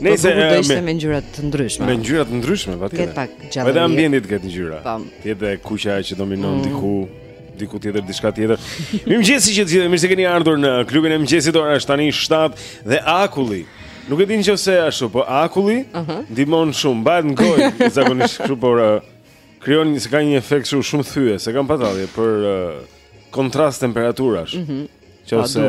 Po Nëse do të ishte me ngjyra të ndryshme. Me ngjyra të ndryshme, patjetër. Ketë pak gjallëri. Edhe ambienti të ketë ngjyra. Po. Jetë e kuqja që dominon mm. diku, diku tjetër, diçka tjetër. Mirëmëngjes që të gjithë, mirë se keni ardhur në klubin e mëngjesit. Ora është tani 7 dhe akulli. Nuk e di nëse ashtu, po akulli mhm. ndihmon shumë, bëhet në gojë zakonisht kështu por uh, krijon një se ka një efekt shumë shumë thyes, e kam pa fjalë për uh, kontrast temperaturash. Mhm. Që ose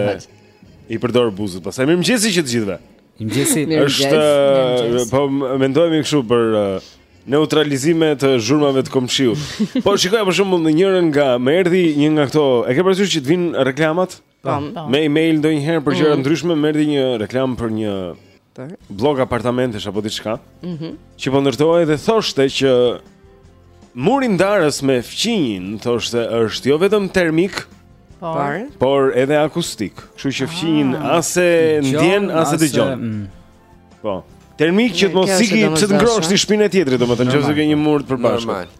I përdor buzët pastaj. Mirëmëngjesi që të gjithëve. Mirëmëngjesi. Është eh, po mendohemi kështu për eh, neutralizime të zhurmave të komshiut. Po shikoja për shembull në njërën nga më erdhi një nga këto, e ke parasysh që të vijnë reklamat? Po. po. Me email ndonjëherë për gjëra mm. të ndryshme më erdhi një reklamë për një Bllok apartamentesh apo diçka. Mhm. Mm që po ndërtohej dhe thoshte që muri ndarës me fqinjin, thoshte është jo vetëm termik, po. por por edhe akustik. Kështu që fqinjin ah. as e ndjen as e dëgjon. Mm. Po. Termik që të mos s'ke pse të ngrohësh ti shpinë e tjetrit, domethënë nëse ke një mur të përbashkët. Normal.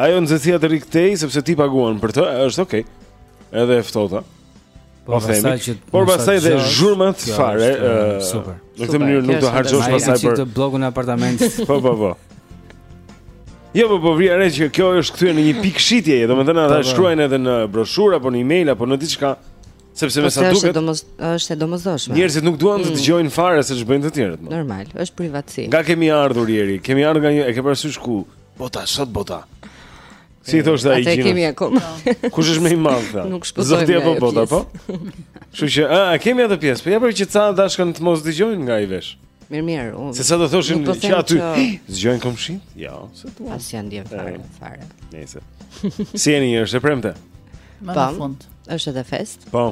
Ajo nxehtësia të rikthehet sepse ti paguan për të, është okay. Edhe e ftohta. Po themi, por pastaj dhe zhurmat fare, super. Në këtë mënyrë nuk do harxhosh pastaj për bllokun e apartamentit. Po po po. Jo, po po vë re që kjo është kthyer në një pikë shitje, domethënë ata po, po. shkruajnë edhe në broshurë apo në email apo në diçka, sepse me po, sa duket është e domosdoshme. Njerëzit nuk duan të mm. dëgjojnë fare se ç'bëjnë të tjerët. Po. Normal, është privatësi. Nga kemi ardhur Eri, kemi ardhur nga një, e ke parasysh ku? Bota, sot bota. Si thoshte ai Gjino? Ata i kemi akoma. Kush është më i madh tha? Nuk shkoj. Zoti apo bota po? Kështu që, a, a kemi atë pjesë? Po ja për që ca dashkën të mos dëgjojnë nga ai vesh. Mirë, mirë. Unë, se sa do thoshin po që aty zgjojnë komshinë? Jo, se tu. As janë ndjen fare, fare. Nice. Si jeni ju, është e premte? Më në po, fund. Është edhe festë. Po.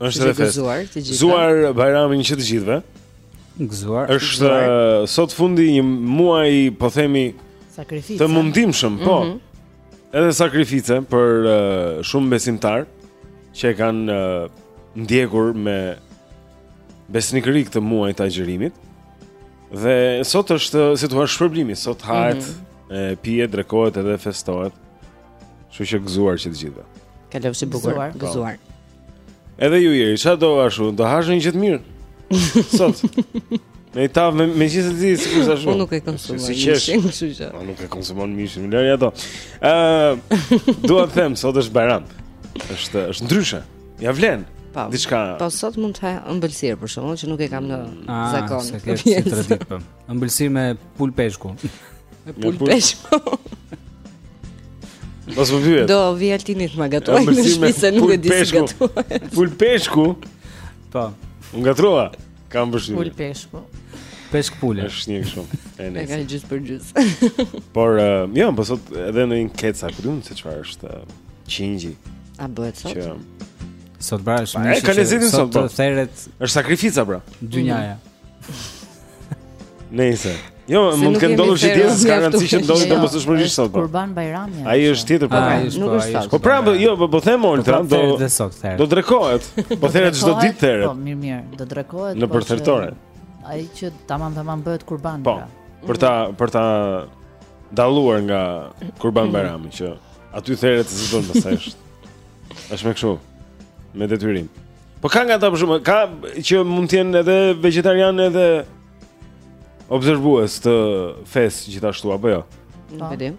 Është edhe festë. Gëzuar, të gjithë. Gëzuar Bajramin që të gjithëve. Gëzuar. Është sot fundi i një muaji, po themi, sakrifice. Të mundimshëm, po. Mm -hmm. Edhe sakrifice për uh, shumë besimtarë që e kanë uh, ndjekur me besnikëri këtë muaj të agjërimit. Dhe sot është si të thuash shpërblimi, sot hahet, mm -hmm. e pihet, drekohet edhe festohet. Kështu që gëzuar që të gjithëve. Kalofshi bukur, gëzuar. Po. Edhe ju Eri, ça do ashtu, do hash një gjë të mirë Sot Me tavë, me, me gjithë të zi, si kërës ashu Po nuk e konsumon si, si mishin, kështu që Po nuk e konsumon mishin, ma lër ato uh, Dua të them, sot është bajram është, është ndryshe, ia vlen Pa, po, diçka... po sot mund të ha ëmbëlsirë për shembull, që nuk e kam në ah, zakon Ah, s'e ke si traditë Ëmbëlsirë me pul peshku. Me pul peshku. Mos u vjen. Do vi Altini të ma gatuaj në shtëpi se nuk e di si gatuaj. Pul peshku. Po. Un gatrova. Kam bëshim. Pul peshku. Peshk pule. Është një kështu. E ne. Ka gjys për gjys. Por uh, jo, po sot edhe në një keca, ku di un se çfarë është uh, qingji. A bëhet sot? Që sot bëra shumë. Ai ka lezetin sot. Sot po. theret. Është sakrifica, bre. Dynjaja. Mm. Nëse. Jo, se mund të kenë ndodhur si ditë, s'ka rëndësi që ndodhi të mos është më sot. Po. Kurban Bajrami. Ai është tjetër po. Ai është nuk po, është sot. Po prapë, jo, po, po them Olta, do të sot therë. Do drekohet. Po therë çdo ditë therë. Po mirë, mirë, do drekohet. Në po për thertore. Ai që tamam tamam bëhet kurban. Po. Pra. Për ta për ta dalluar nga Kurban Bajrami që aty therë të zgjidhon pastaj është. Është më kështu. Me detyrim. Po ka nga ta për shembull, ka që mund të jenë edhe vegetarian edhe observues të fesë gjithashtu apo jo. Po. Nuk e di.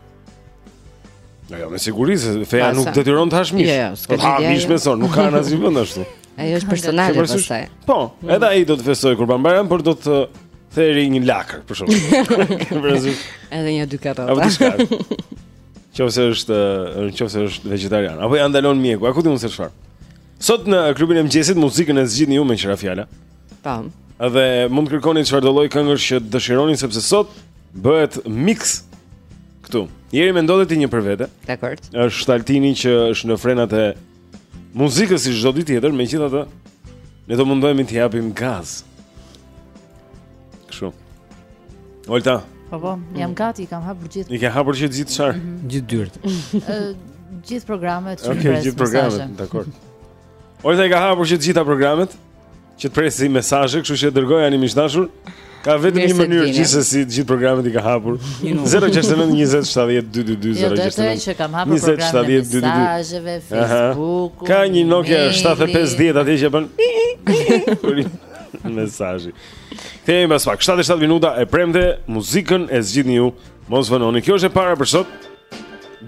Jo, jo, me siguri se feja nuk detyron të hash mish. Jo, jo, s'ka gjë. Hash me zor, nuk ka asnjë vend ashtu. Ajo është personale pastaj. Po, mm. edhe ai do të festojë Kurban Bajramin, por do të theri një lakër për shembull. Edhe një dy katë. Apo diçka. Qofse është, nëse është vegetarian, apo ja ndalon mjeku, a ku di un se çfarë? Sot në klubin e mëngjesit muzikën e zgjidhni ju me që ra fjala. Tam. Dhe mund të kërkoni çfarëdo lloj këngësh që dëshironi sepse sot bëhet mix këtu. Jeri mendo dhe ti një për vete. Dakor. Është Altini që është në frenat e muzikës si çdo ditë tjetër, megjithatë ne do mundohemi të japim gaz. Kështu. Olta. Po po, jam mm. gati, kam hapur gjithë. I ke hapur gjithë gjithë çfarë? Mm -hmm. Gjithë dyert. gjithë programet që okay, presim. Okej, gjithë programet, dakor. Olta i ka hapur gjithë gjitha programet që të presi mesazhe, kështu që dërgojani miq të dashur. Ka vetëm një mënyrë gjithsesi të gjithë programet i ka hapur. 069 20 70 222 069. Jo, është që kam hapur programin e mesazheve, Facebook. Ka një Nokia 7510 atje që bën mesazhi. Kthehemi pas pak. 7 e 7 minuta e premte, muzikën e zgjidhni ju. Mos vononi. Kjo është e para për sot.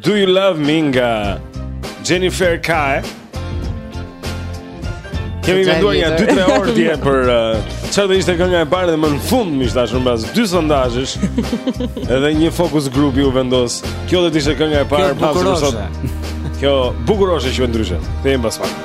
Do you love me nga Jennifer Kae? Kemi menduar një 2-3 orë dje për uh, çfarë do ishte kënga e parë dhe më në fund më thashë pas dy sondazhesh. Edhe një fokus grupi u vendos. Kjo do të ishte kënga e parë për sot. Kjo bukuroshe që ndryshe. Kthehemi pas pak.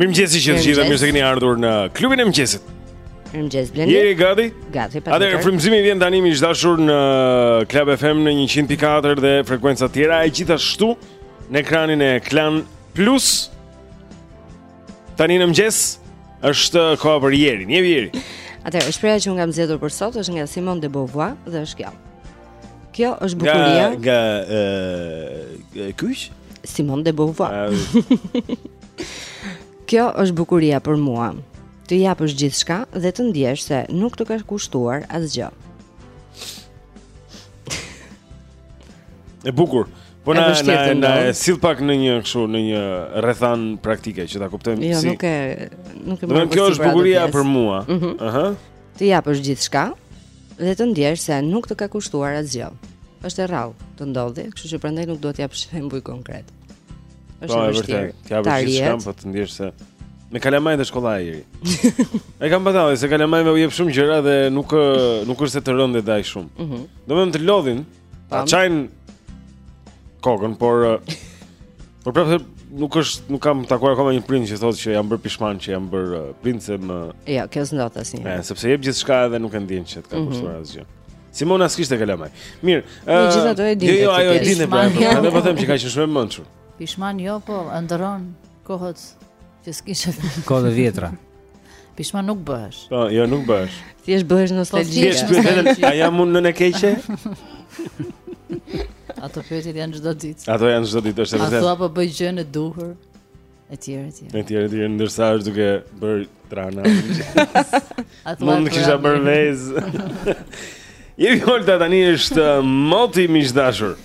Mirëmëngjesi që të gjithë, mirë se keni ardhur në klubin e mëngjesit Mirëmëngjesi, Blendi Jeri, gati? Gati, patjetër Atëherë, frymëzimi vjen tani miq të dashur në Club FM në 100.4 dhe frekuenca tjera E gjithashtu në ekranin e Klan Plus Tani në mëgjes është koha për Jeri, një Jeri Atëherë, shprehja që unë kam zgjedhur për sot është nga Simon de Beauvoir dhe është kjo Kjo është bukuria. Nga nga ë kush? Simon de Beauvoir. Kjo është bukuria për mua. Të japësh gjithçka dhe të ndjesh se nuk të ka kushtuar asgjë. E bukur. Po na na na sill pak në një kështu në një rrethanë praktike që ta kuptojmë jo, si. Jo, nuk e nuk e mund të. Do të thotë kjo është bukuria për mua. Mhm. Ëh. Të japësh gjithçka, dhe të ndjesh se nuk të ka kushtuar asgjë. Është e rrallë të ndodhë, kështu që prandaj nuk dua të jap shembuj konkretë. Është po, e vërtetë. Të japësh gjithçka po të ndjesh se me kalamajtë është kollaj Jeri. e kam patur se kalamajve u jep shumë gjëra dhe nuk nuk është se të rëndet dhe aq shumë. Mhm. Mm Domethënë të lodhin, Ta çajnë kokën, por eh, por prapë nuk është nuk kam takuar akoma një prind që thotë që jam bërë pishman që jam bërë eh, prind më Jo, kjo s'ndodh asnjëherë. Eh, sepse jep gjithçka edhe nuk e ndjen që të ka mhm. kushtuar asgjë. Simona s'kishte kalamaj. Mirë. Ëh. Uh, Megjithatë e dinte. Jo, jo, ajo e dinte pra. Ne po them që ka qenë shumë e mençur. Pishman jo, po ëndrron kohët që s'kishe. Kohët e vjetra. Pishman nuk bëhesh. Po, jo nuk bëhesh. Thjesht bëhesh po, nostalgjik. Thjesht duhet të thënë, a jam unë nënë e keqe? Ato pyetjet janë çdo ditë. Ato janë çdo ditë, është e vërtetë. Ato a po bëj gjënë e duhur? Etj, etj. Etj, etj, ndërsa është duke bërë trahana. Ato mund të kisha bërë vezë. Jemi Olta tani është uh, moti miq të dashur.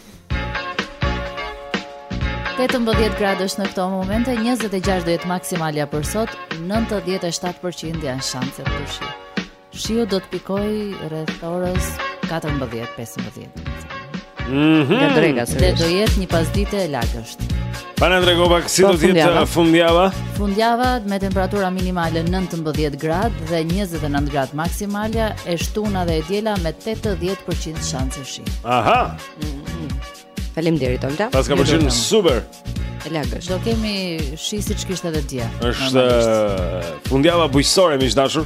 18 gradë është në këto momente, 26 do jetë maksimalja për sot, 97% janë shanset për shi. Shiu do të pikojë rreth orës 14-15. Mm -hmm. Dhe do jetë një pasdite e lagësht. Pa na trego pak si po, do të jetë uh, fundjava Fundjava me temperatura minimale 19 gradë dhe 29 gradë maksimalja E shtuna dhe e diela me 80% shanse shi Aha mm -hmm. Faleminderit Olta Paska për të qenë super E lagësht Do kemi shi siç kishte edhe dje Është uh, fundjava bujqësore miq të dashur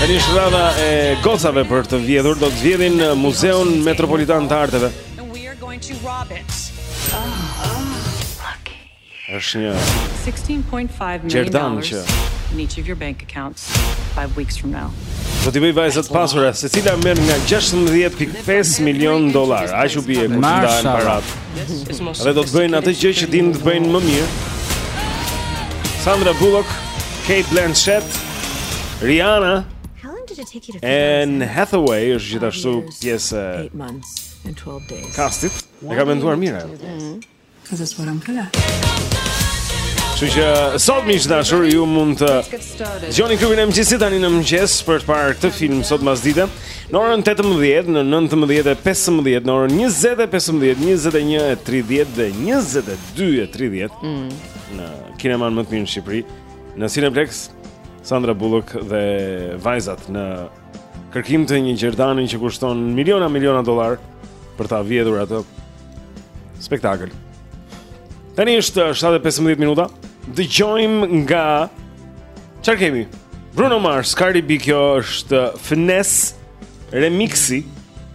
Tani është radha e gocave për të vjedhur, do të vjedhin në Muzeun Metropolitan të Arteve. Është një 16.5 Gjerdan që each of your bank accounts 5 weeks from now. Do t'i bëj vajzat pasura, secila merr nga 16.5 milion dollar. Aq u bie kur ndajnë paratë. Dhe do të bëjnë atë gjë që dinë të bëjnë më mirë. Sandra Bullock, Cate Blanchett, Rihanna, Anne Hathaway është gjithashtu pjesë e kastit. E ka menduar mirë ajo. Mm-hmm. Cuz that's what I'm good at. Kështu që sot miq të dashur ju mund të Dëgjoni klubin e mëngjesit tani në mëngjes për të parë këtë film sot pasdite. Në orën 18, në 19:15, në orën 20:15, 21:30 dhe 22:30 në kineman më të mirë në Shqipëri, në Cineplex, Sandra Bullock dhe vajzat në Kërkim të një gjerdani që kushton miliona miliona dollar për ta vjedhur atë. Spektakël. Tani është 7:15 minuta. Dëgjojmë nga çfarë kemi? Bruno Mars, Cardi B kjo është Finesse remixi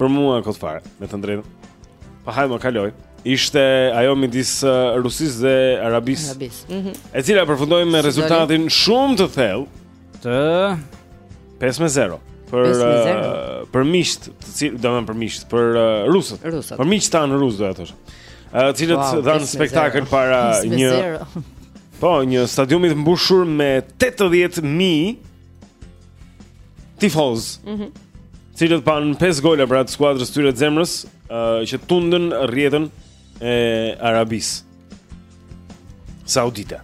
Për mua kot fare, me të drejtën. Po hajt më kaloi. Ishte ajo midis uh, Rusisë dhe Arabisë. Arabisë. Mm -hmm. E cila përfundoi me rezultatin shumë të thellë të 5 me 0 për uh, për miqt, të cilë domethënë për miqt, për uh, rusët. rusët. Për miqtë tanë rusë doja t'thosha. Ë, uh, të cilët wow, dhanë spektakël para një Po, një stadiumi të mbushur me 80.000 tifozë. Mhm. Mm Të cilët panë 5 gola prej skuadrës së tyre të zemrës, uh, që tundën rrjetën e Arabisë Saudite.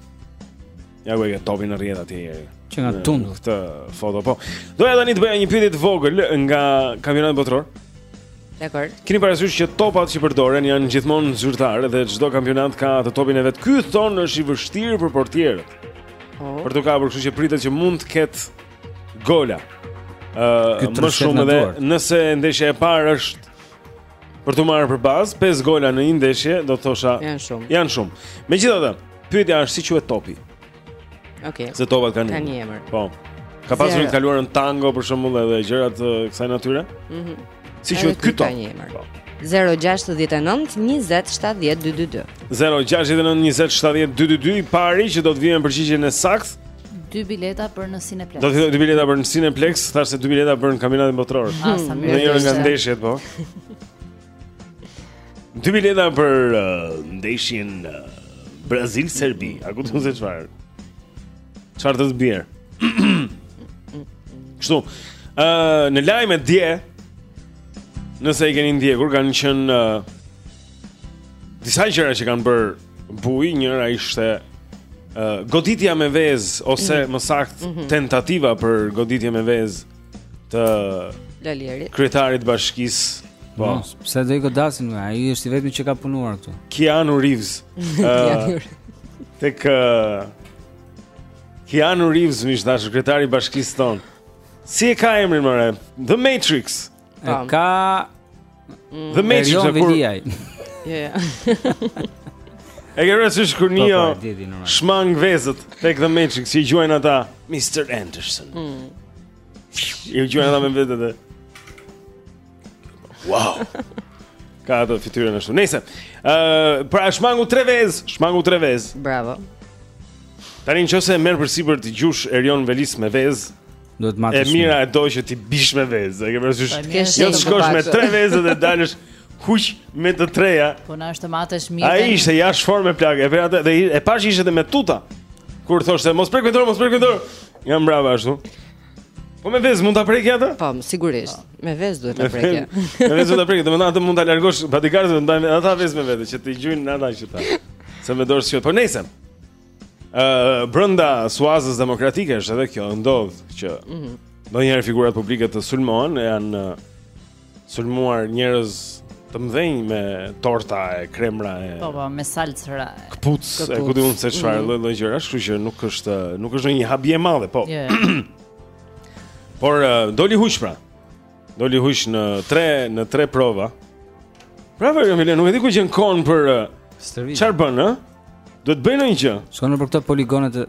Ja ku e ka topin në rrjetë atje. Që nga tundu. Këtë foto po. Doja tani të bëja një pyetje të vogël nga kampionati botëror. Dakord. Kini parasysh që topat që përdoren janë gjithmonë zyrtarë dhe çdo kampionat ka topin e vet. Ky thonë është i vështirë për portierët. Oh. Për t'u kapur, kështu që pritet që mund të ketë gola. Ëh, uh, më shumë edhe nëse ndeshja e parë është për t'u marrë për bazë 5 gola në një ndeshje, do të thosha janë shumë. Janë shumë. Megjithatë, pyetja është si quhet topi? Okej. Okay. Se topat kanë një emër. Po. Ka pasur në të kaluarën Tango për shembull edhe gjëra të kësaj natyre? Mhm. Mm Si quhet ky top. 0-6-19-27-12-2 0-6-19-27-12-2 I pari që do të gjejë përgjigjen e saktë 2 bileta për në Cineplex Do të fitojë 2 bileta për në Cineplex Thashë se 2 bileta për në kampionatin botëror mm. Ah sa mirë Në njërën nga ndeshjet po 2 bileta për uh, ndeshjen uh, Brazil-Serbi A kupton se çfarë Çfarë të të bjerë? Kështu. Ë, uh, në lajme dje, nëse i keni ndjekur, kanë qenë uh, disa gjëra që kanë bërë bujë, njëra ishte uh, goditja me vezë ose mm -hmm. më saktë mm -hmm. tentativa për goditje me vezë të Lali Erit. Kryetarit të bashkisë. Po, pse do i godasin nga? Ai është i vetmi që ka punuar këtu. Keanu Reeves. Ë, Tek uh, Keanu Reeves mish dashur kryetari i bashkisë tonë. Si e ka emrin more? The Matrix. E Po. ka The Matrix jo, kur Ja ja. E ke pa skenën është kur po, një po, shmang vezët Tek The Matrix që i gjuajnë ata Mr. Anderson mm. I gjuajnë ata me vezë dhe Wow Ka ato fytyrën ashtu Nejse uh, Pra shmangu tre vez Shmangu tre vez Bravo Tani në qoftë se merr përsipër të gjush Erion Velinë me vez Duhet të matesh. E mira e do që t'i biesh me vezë. E ke parasysh? Jo të shkosh me tre vezë dhe dalësh huq me të treja. Puna është të matesh mirë. Ai ishte jashtë formë plako. Për atë dhe e pashë ishte edhe me tuta. Kur thoshte mos prek me dorë, mos prek me dorë. Ja mbrava ashtu. Po me vezë mund ta prekë atë? Po, sigurisht. Po. Me vezë duhet ta prekë. Me vezë duhet ta prekë, domethënë atë mund ta largosh bodyguardëve ndaj ata vezë me vete që të gjujnë ata që ta. Se me dorë s'qet, por nejse. Ëh, brenda suazës demokratike është edhe kjo, ndodh që ndonjëherë mm -hmm. figurat publike të sulmohen, janë sulmuar njerëz të mëdhenj me torta e kremra e Po, po, me salcëra. Këpucë, e ku di un se çfarë mhm. lloj lloj gjërash, kështu që nuk është nuk është ndonjë habi e madhe, po. Jo, jo. Por doli huq pra. Doli huq në 3 në 3 prova. Prova jo Milan, nuk e di ku gjen kohën për stërvit. Çfarë bën, ë? Duhet të bëjë ndonjë gjë. Shkon për këto poligonet e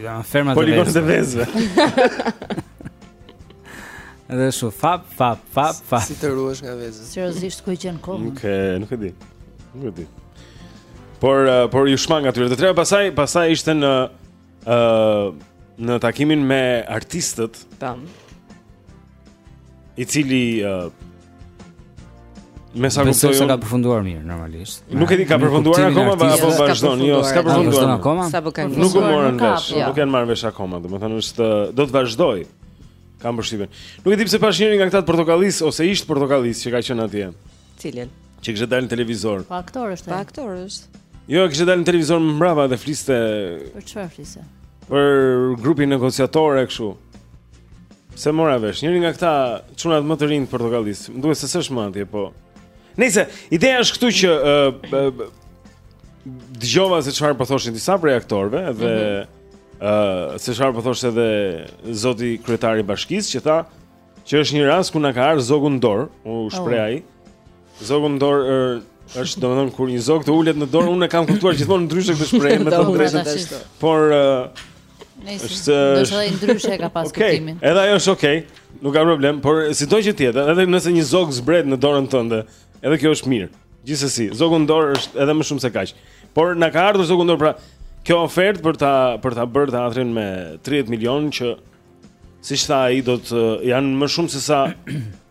ja, fermat poligonet e vezëve. Edhe kshu fap fap fap fap. Si të ruhesh nga vezët? Seriozisht ku gjen kohën? Nuk e, nuk e di. Nuk e di. Por por iu shmang atyre. Të treja pastaj, pastaj ishte në Ë uh, në takimin me artistët. Tamam. I cili uh, Me sa kuptoj s'ka përfunduar mirë normalisht. Nuk e di ka përfunduar akoma apo po vazhdon? Jo, s'ka përfunduar akoma. Sa po kanë. Nuk u morën vesh, jo. nuk janë marrë vesh akoma, domethënë është do të vazhdojë. Kam përshtypjen. Nuk e di po se pashë njëri nga këta të Portokallisë ose ish Portokallisë që ka qenë atje. Cilin? Që kishte dalë në televizor. Po aktor është. Po aktor është. Jo, kishte dalë në televizor më mbrapa dhe fliste. Për çfarë fliste? Për grupin negociator e kështu. Se mora vesh, njëri nga këta çunat më të rinj të Portokallisë. Më duket se s'është më atje, po. Nëse ideja është këtu që uh, dëgjova se çfarë po thoshin disa prej aktorëve dhe ë mm -hmm. uh, se çfarë po thoshte edhe zoti kryetari i bashkisë që tha Që është një rast ku na ka ardhur zogu në dorë, u oh. shpreh ai. Zogu në dorë er, është domethënë kur një zog të ulet në dorë, unë e kam kuptuar gjithmonë ndryshe këtë shprehje me thënë të drejtën. Por uh, Nëse është ndonjë ndryshe ka pas kuptimin. Okay, edhe ajo është okay, nuk ka problem, por sido që të jetë, edhe nëse një zog zbret në dorën tënde, edhe kjo është mirë. Gjithsesi, zogu në dorë është edhe më shumë se kaq. Por na ka ardhur zogu në dorë, pra kjo ofertë për ta për ta bërë teatrin me 30 milionë që siç tha ai do të janë më shumë se sa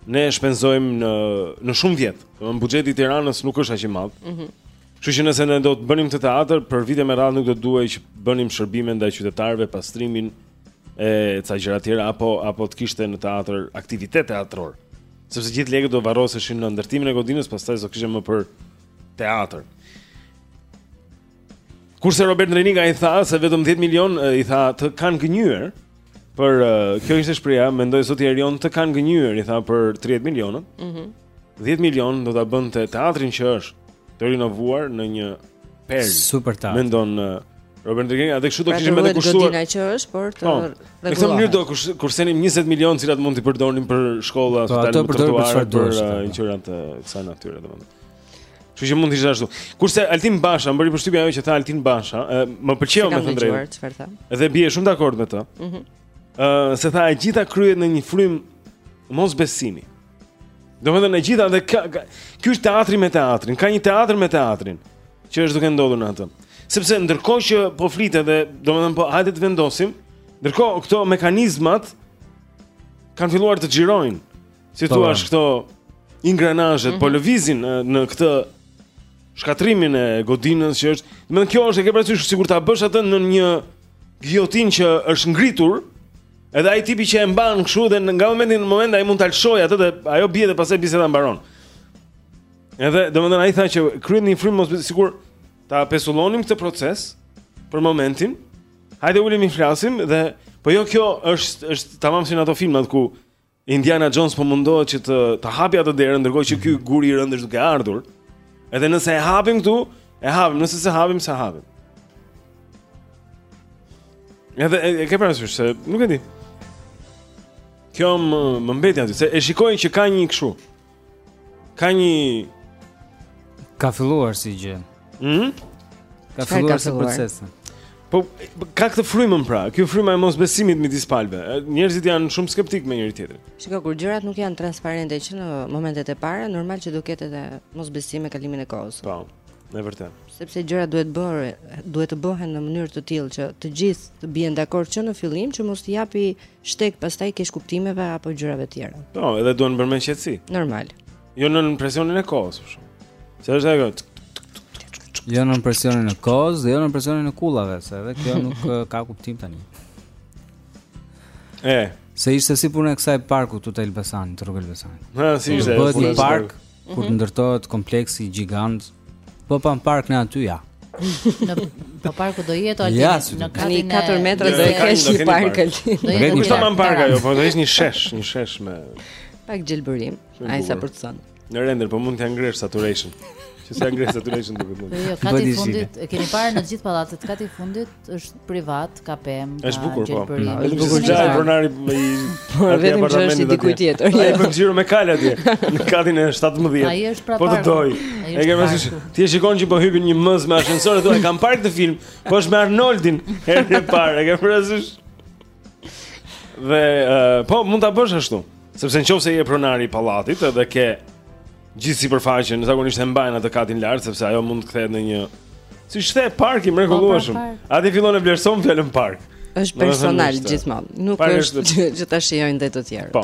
ne shpenzojmë në në shumë vjet. Domethënë buxheti i Tiranës nuk është aq i madh. Mhm. Mm Kështu që nëse ne do të bënim këtë teatër për vite me radhë nuk do të duhej që bënim shërbime ndaj qytetarëve, pastrimin e ca gjëra të tjera apo apo të kishte në teatër aktivitet teatror. Sepse gjithë lekët do varroseshin në ndërtimin e godinës, pastaj s'do kishte më për teatër. Kurse Robert Ndrenika i tha se vetëm 10 milion i tha të kanë gënjyer për uh, kjo ishte shprehja, mendoj zoti Erion të kanë gënjyer i tha për 30 milionët. Mhm. Mm 10 milion do ta bënte teatrin që është të rinovuar në një perlë. Super teatër. Mendon uh, Robert Ndrenika, atë kështu do pra, kishim edhe kushtuar. Pra, godina që është, por të po, rregullohet. Në këtë mënyrë do kursenim 20 milion të cilat mund t'i përdornim për shkolla, po, spitale, për trotuar, për uh, gjëra të kësaj natyre, domethënë. Kështu që mund të ishte ashtu. Kurse Altin Basha, më bëri përshtypje ajo që tha Altin Basha, e, më pëlqeu me thënë të drejtën. Çfarë tha? Dhe bie shumë dakord me të. Ëh. Mm Ëh, se tha e gjitha kryhet në një frymë mosbesimi. Domethënë e gjitha dhe ka, ka, ky është teatri me teatrin, ka një teatër me teatrin që është duke ndodhur në atë. Sepse ndërkohë që po flitet dhe domethënë po hajde të vendosim, ndërkohë këto mekanizmat kanë filluar të xhirojnë. si i thua po. këto ingranazhet mm -hmm. po mhm. lëvizin në këtë shkatërrimin e godinës që është, domethënë kjo është e ke parasysh sikur ta bësh atë në një gijotinë që është ngritur, edhe ai tipi që e mban kështu dhe nga momenti në moment ai mund ta lëshojë atë dhe ajo bie dhe pastaj biseda mbaron. Edhe domethënë ai tha që kryhet në një frymë mos sikur ta pesullonim këtë proces për momentin. Hajde ulemi flasim dhe po jo kjo është është tamam si në ato filmat ku Indiana Jones po mundohet që të ta hapë atë derën, ndërkohë që ky mhm. guri i rëndë është duke ardhur. Edhe nëse e hapim këtu, e hapim, nëse se hapim, se hapim. Edhe e, e ke parasysh se nuk e di. Kjo më, më mbeti aty se e shikoj që ka një kështu. Ka një ka filluar si gjë. Mhm. Mm ka filluar si proces. Po ka këtë frymën pra, kjo fryma e mosbesimit midis palëve. Njerëzit janë shumë skeptik me njëri tjetrin. Shiko, kur gjërat nuk janë transparente që në momentet e para, normal që do ketë edhe mosbesim me kalimin e kohës. Po. Në vërtetë. Sepse gjërat duhet bërë, duhet të bëhen në mënyrë të tillë që të gjithë të bien dakord që në fillim që mos t'i japi shteg pastaj keqkuptimeve apo gjërave të tjera. Po, edhe duan bërë me qetësi. Normal. Jo në presionin e kohës, për shkak. Se është ajo. Jo në presionin e kohës, jo në presionin e kullave, se edhe kjo nuk ka kuptim tani. E, se ishte si puna e këtij parkut të Elbasanit, të rruga e Elbasanit. Ha, si ishte? Bëhet një park, kur të mhm. ndërtohet kompleksi gjigant, po pa parkun aty ja. Në po parku do jetë aty ja, në katin 4 metra do kesh një park aty. Do jetë një tamam park ajo, po do ishte një shesh, një shesh me pak gjelbërim, aq sa për të thënë. Në render, po mund të ngresh saturation. Që sa ngresh saturation nuk mund. Jo, jo kati i fundit, e keni parë në gjithë pallatet, kati i fundit është privat, ka pemë, ka është bukur, po. Është bukur, është bukur gjallë pronari i po, vetëm që është diku tjetër. Ai bën xhiro me kalë atje. Në katin e 17. Ai është prapë. Po të doj. E ke vësh. Ti e shikon që po hypin një mëz me ashensor thua, kam parë këtë film, po është me Arnoldin herën e parë, e ke vësh. Dhe uh, po mund ta bësh ashtu, sepse në qoftë se je pronari i pallatit edhe ke gjithë sipërfaqen, zakonisht e mbajnë atë katin lart sepse ajo mund të kthehet në një si ç'the park i mrekullueshëm. Po, pra, pra. Aty fillon e vlerëson fjalën park. Është personal gjithmonë. Nuk është që ta shijojnë dhe të tjerë. Po.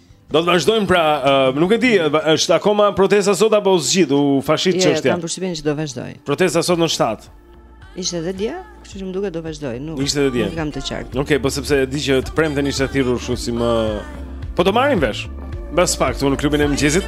Do të vazhdojnë pra, uh, nuk e di, është akoma protesta sot apo u zgjidh u fashit çështja. Jo, jo, kam përshtypjen që do vazhdoj. Protesta sot në 7. Ishte edhe dje, kështu që më duket do vazhdoj, nuk. Ishte edhe dje. Nuk kam të qartë. Okej, okay, po sepse e di që të premten ishte thirrur kështu si më Po të marrim vesh. Mbas pak këtu në klubin e mëngjesit.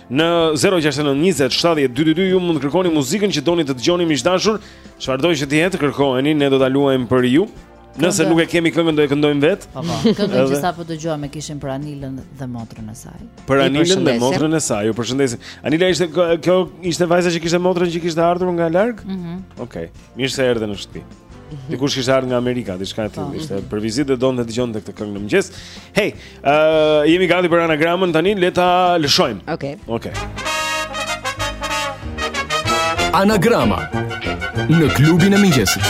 Në 069 20 70 222 ju mund të kërkoni muzikën që doni të dëgjoni miq të dashur, çfarëdo që të jetë, kërkojeni, ne do ta luajmë për ju. Nëse nuk e kemi këngën do e këndojmë vetë. Po, po. këngën që sapo dëgjuam e kishim për Anilën dhe motrën e saj. Për Anilën dhe motrën e saj, ju përshëndesim. Anila ishte kjo ishte vajza që kishte motrën që kishte ardhur nga larg? Mhm. Mm Okej. Okay. Mirë se erdhe në shtëpi. Dikush kishte ardhur nga Amerika, diçka e tillë, po. ishte për vizitë dhe donte të dëgjonte këtë këngë në mëngjes. Hey, Uh, jemi gati për anagramën tani, le ta lëshojmë. Okej. Okay. Okej. Okay. Anagrama në klubin e mëngjesit.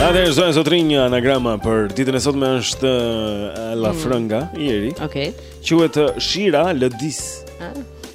Atëherë zonja zotërinj anagrama për ditën e sotme është uh, la mm. frënga, mm. Eri. Okej. Okay. Quhet Shira Lëdis. Ah.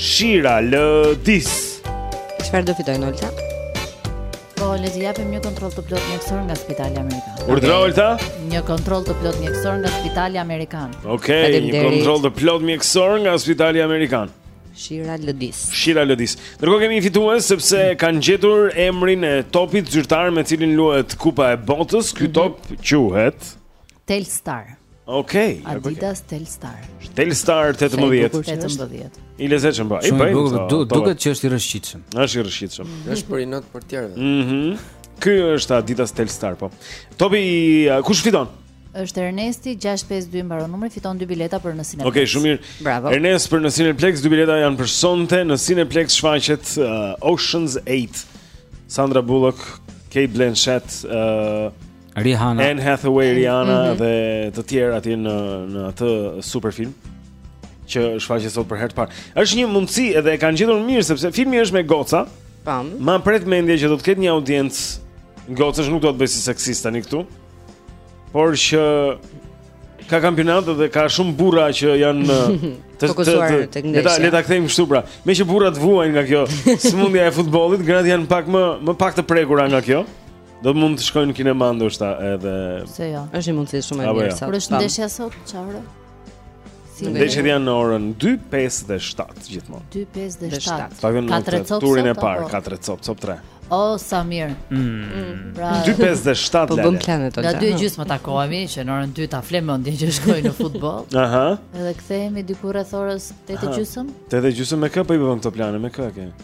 Shira Lëdis. Çfarë do fitojnë, Olta? Po, le të japim një kontroll të plotë mjekësor nga Spitali Amerikan. Urdhëro Olta? Një kontroll të plotë mjekësor nga Spitali Amerikan. Okej, okay, një kontroll të plotë mjekësor nga Spitali Amerikan. Shira Lëdis. Shira Lëdis. Ndërkohë kemi fitues sepse kanë gjetur emrin e topit zyrtar me cilin luhet Kupa e Botës. Ky mhm. top quhet Telstar. Okej. Okay, Adidas okay. Telstar. Telstar 18. 18. I lezetshëm po. I bëj. Po, duket që është i rrëshqitshëm. Është i rrëshqitshëm. Mm. Është për inat portierë. Mhm. Ky është Adidas Telstar po. Topi kush fiton? Është Ernesti 652 mbaron numri fiton dy bileta për në Cineplex. Okej, okay, shumë mirë. Bravo. Ernest për në Cineplex dy bileta janë për sonte në Cineplex shfaqet uh, Ocean's 8. Sandra Bullock, Cate Blanchett, uh, Rihanna. Anne Hathaway, Rihanna mm -hmm. dhe të tjerë aty në në atë super film që shfaqet sot për herë të parë. Është një mundësi edhe e kanë gjetur mirë sepse filmi është me goca. Pam. Ma pret mendja që do të ketë një audiencë gocash nuk do të bëj si seksist tani këtu. Por që ka kampionat dhe ka shumë burra që janë të të të le ta le ta kthejmë kështu pra. Me që burrat vuajnë nga kjo sëmundja e futbollit, gratë janë pak më më pak të prekura nga kjo. Do të mund të shkojnë në kinema ndoshta edhe. Se jo. Është një mundësi shumë e mirë jo? sot. Por është ndeshja sot, çfarë? Si ndeshjet janë në orën 2, 5 dhe 7 gjithmonë. 2, 5 dhe 7. Katër copë. Turin e parë, katër copë, copë 3. O oh, sa mirë. Mm. mm. Pra, 2, 5 dhe 7 lale. Po bën planet atë. Nga dy gjysmë takohemi që në orën 2 ta flemë mendjen që shkoj në futboll. Aha. Edhe kthehemi diku rreth orës 8 gjysmë. 8 gjysmë me kë po i bën këto plane me kë?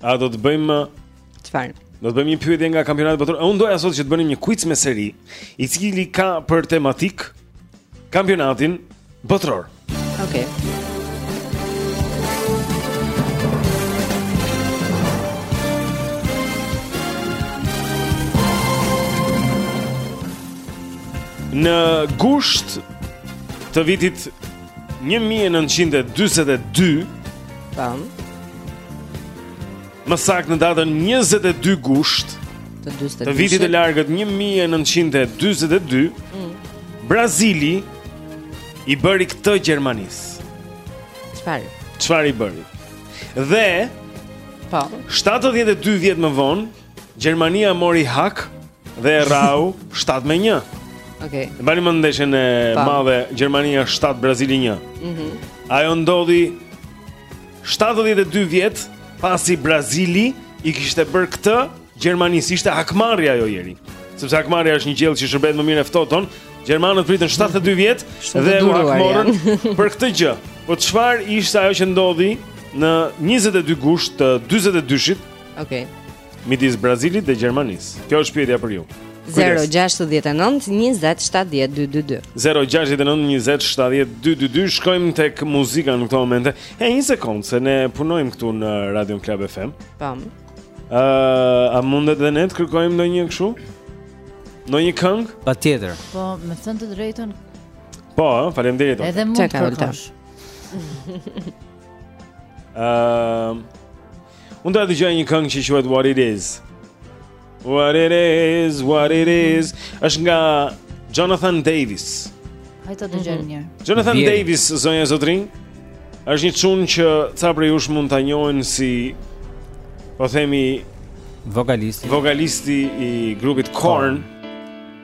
A do të bëjmë çfarë? Do të bëjmë një pyetje nga kampionati botëror. Unë doja sot që të bënim një quiz me seri, i cili ka për tematikë kampionatin botëror. Okej. Okay. Në gusht të vitit 1942 Tam Më saktë në datën 22 gusht Të, të vitit të largët 1942 mm. Brazili I bëri këtë Gjermanisë Çfarë? Çfarë i bëri? Dhe Pa po. 72 vjet më vonë Gjermania mori hak dhe e rrahu 7 me 1. Okej. Okay. Mbani mend ndeshjen e madhe Gjermania 7 Brazili 1. Mhm. Mm Ajo ndodhi 72 vjet pasi Brazili i kishte bërë këtë Gjermanisë ishte hakmarrja ajo Jeri. Sepse hakmarrja është një gjellë që shërbehet më mirë e ftohtë. Gjermanët pritën 72 vjet dhe u hakmorën për këtë gjë. Po çfarë ishte ajo që ndodhi në 22 gusht të 42-shit? Okej. Okay. Midis Brazilit dhe Gjermanisë. Kjo është pyetja për ju. 069 20 70 222 069 20 70 222 Shkojmë tek muzika në këto momente E një sekundë, se ne punojmë këtu në Radion Club FM Pam uh, A mundet dhe ne të kërkojmë ndonjë kështu? Ndonjë këngë? Patjetër Po, me thënë të drejtën Po, eh, falem dhe jeton Edhe mund të kërkosh Ehm uh, Unë dua të dëgjoj një këngë që quhet What It Is. What It Is, What It Is, është nga Jonathan Davis. Hajde të dëgjojmë mhm. mirë. Jonathan Bjeri. Davis, zonja zotërinj, është një çun që ca prej jush mund ta njohin si po themi vokalisti. Vokalisti i grupit Korn. Korn.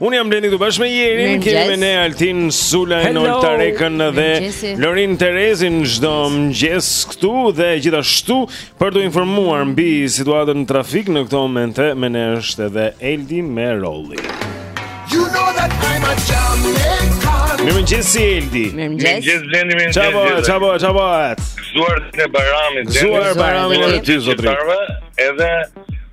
Unë jam Blendi këtu bashkë me Jerin, kemi me ne Altin Sulën, Olta Rekën dhe Lorin Terezin çdo mëngjes këtu dhe gjithashtu për t'u informuar mbi situatën në trafik në këto momente me ne është edhe Eldi me Rolli. You know that I'm a champion. Mirë mëngjesi Eldi. Mirë mëngjes Blendi më. Ça bëhet, ça bëhet, ça bëhet. Gëzuar Bajramin. Gëzuar Bajramin dhe ty zotëri. Edhe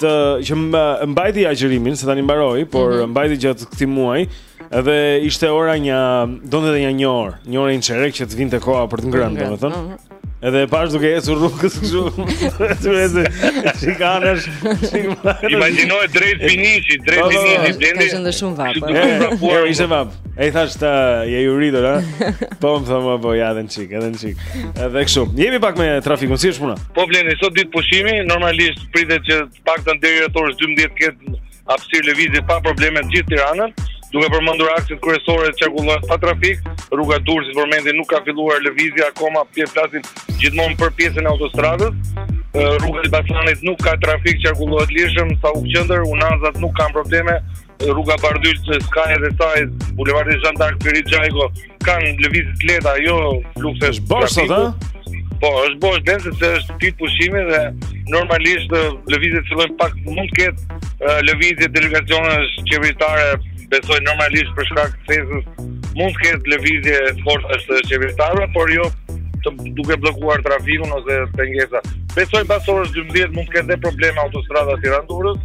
të që mbajti agjërimin, se tani mbaroi, por mm -hmm. mbajti gjatë këtij muaji, dhe ishte ora një, donte edhe nja një orë, një orë e një çerek që të vinte koha për të ngrënë, mm -hmm. domethënë. Mm -hmm. Edhe e pashë duke ecur rrugës kështu. Ti vetë shikanesh. Imagjino drejt finishit, drejt finishit, Blendi. Ka qenë shumë vapë. Ishte vapë. E i thashë je i uritur, ha? Po më tha, po ja edhe një çikë, edhe një çikë. Edhe kështu. Jemi pak me trafikun, si është puna? Po Blendi, sot ditë pushimi, normalisht pritet që të paktën deri në orën 12 të ketë hapësirë lëvizje pa probleme në gjithë Tiranën, duke përmendur akset kryesore qarkullohet pa trafik, rruga Durrësit për momentin nuk ka filluar lëvizja akoma, pse flasim gjithmonë për pjesën e autostradës, rruga e Elbasanit nuk ka trafik qarkullohet lirshëm, sa për qendër, unazat nuk kanë probleme, rruga Bardhyl, s'ka edhe sa i, bulevardi Zhan d'Ark, Petro Nini, kanë lëvizje të lehta, jo flukse, është bosh, da? Po, është bosh, dhe sot është ditë pushimi dhe normalisht lëvizjet janë pak mund të ketë lëvizje delegacionesh qeveritare, besoj normalisht për shkak të festës, mund të ketë lëvizje eskortash qeveritare, por jo të duke bllokuar trafikun ose pengesa. Besoj pas orës 12 mund të ketë dhe probleme autostrada Tiranë-Durrës,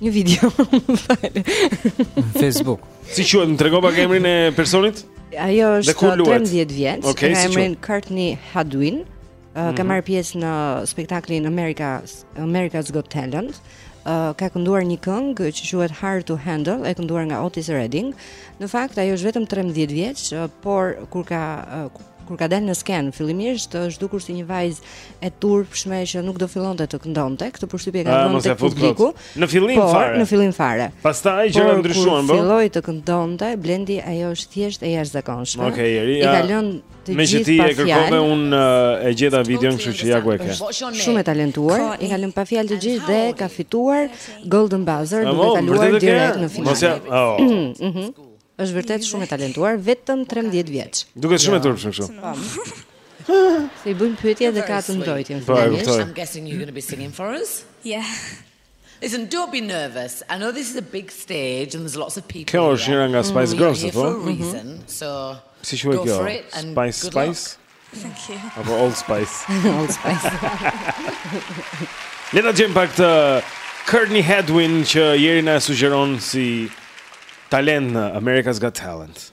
Një video. Në Facebook. Si quhet? Më trego pak emrin e personit? Ajo është 13 vjeç, okay, ka emrin Courtney Hadwin. Uh, mm -hmm. Ka mhm. marrë pjesë në spektaklin America's America's Got Talent. Uh, ka kënduar një këngë që quhet Hard to Handle, e kënduar nga Otis Redding. Në fakt ajo është vetëm 13 vjeç, uh, por kur ka uh, kur ka dalë në skenë, fillimisht është dukur si një vajzë e turpshme që nuk do fillonte të këndonte. Këtë përshtypje ka dhënë te publiku. Në fillim por, fare. Në fillim fare. Pastaj gjërat ndryshuan, po. Filloi të këndonte, Blendi ajo është thjesht e jashtëzakonshme. Okej, okay, ja. I ka lënë të gjithë pa fjalë. Meqë ti e kërkove unë uh, e gjeta videon, kështu që ja ku e ke. Shumë e talentuar, i ka lënë pa fjalë të gjithë dhe ka fituar Golden Buzzer duke kaluar direkt në finale. Mos ja. Oh. Mhm. Është vërtet shumë e talentuar, vetëm 13 vjeç. Duket shumë e turpshme kështu. Po. Se i bëjmë pyetje dhe ka atë ndrojtjen. Po, e kuptoj. I'm guessing you're going to be singing for us? Yeah. Listen, don't be nervous. I know this is a big stage and there's lots of people. Kjo është njëra nga Spice Girls, po. Mhm. So, si quhet kjo? Spice Spice. Thank you. Apo Old Spice. Old Spice. Le ta dëgjojmë pak këtë Courtney Hadwin që Jerina e sugjeron si talent në America's Got Talent.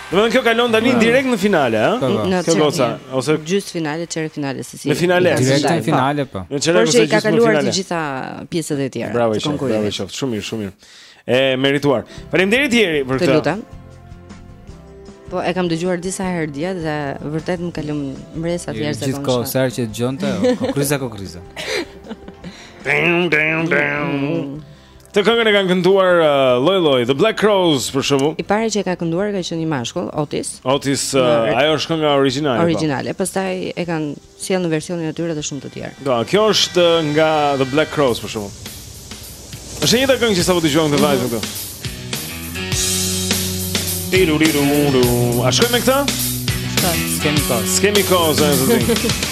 Domethënë kjo kalon tani direkt në finale, ha? Po, po. Kjo goca ose gjysmëfinale, çerekfinale se si. Në finale, direkt në finale po. Në çerek ose gjysmëfinale. Por ka kaluar të gjitha pjesët e tjera bravo, të konkurrimit. Bravo, bravo, shumë mirë, shumë mirë. E merituar. Faleminderit Jeri për këtë. Të lutem. Po e kam dëgjuar disa herë dje dhe vërtet më ka lënë mbresa të jashtëzakonshme. Gjithë kohës që dëgjonte, kokrriza kokrriza. Ding ding ding. Këtë këngën e kanë kënduar uh, lloj-lloj, The Black Crows për shembull. I pari që e ka kënduar ka qenë një mashkull, Otis. Otis, uh, ajo është kënga origjinale. Po. Origjinale, pastaj e kanë sjell në versionin e tyre dhe shumë të tjerë. Do, kjo është uh, nga The Black Crowes për shembull. Është e njëjta këngë që sapo dëgjuam atë vajzën këtu. Tiru riru muru. A shkoj me këtë? Shkoj. S'kemi kohë. S'kemi kohë, a e zëtë.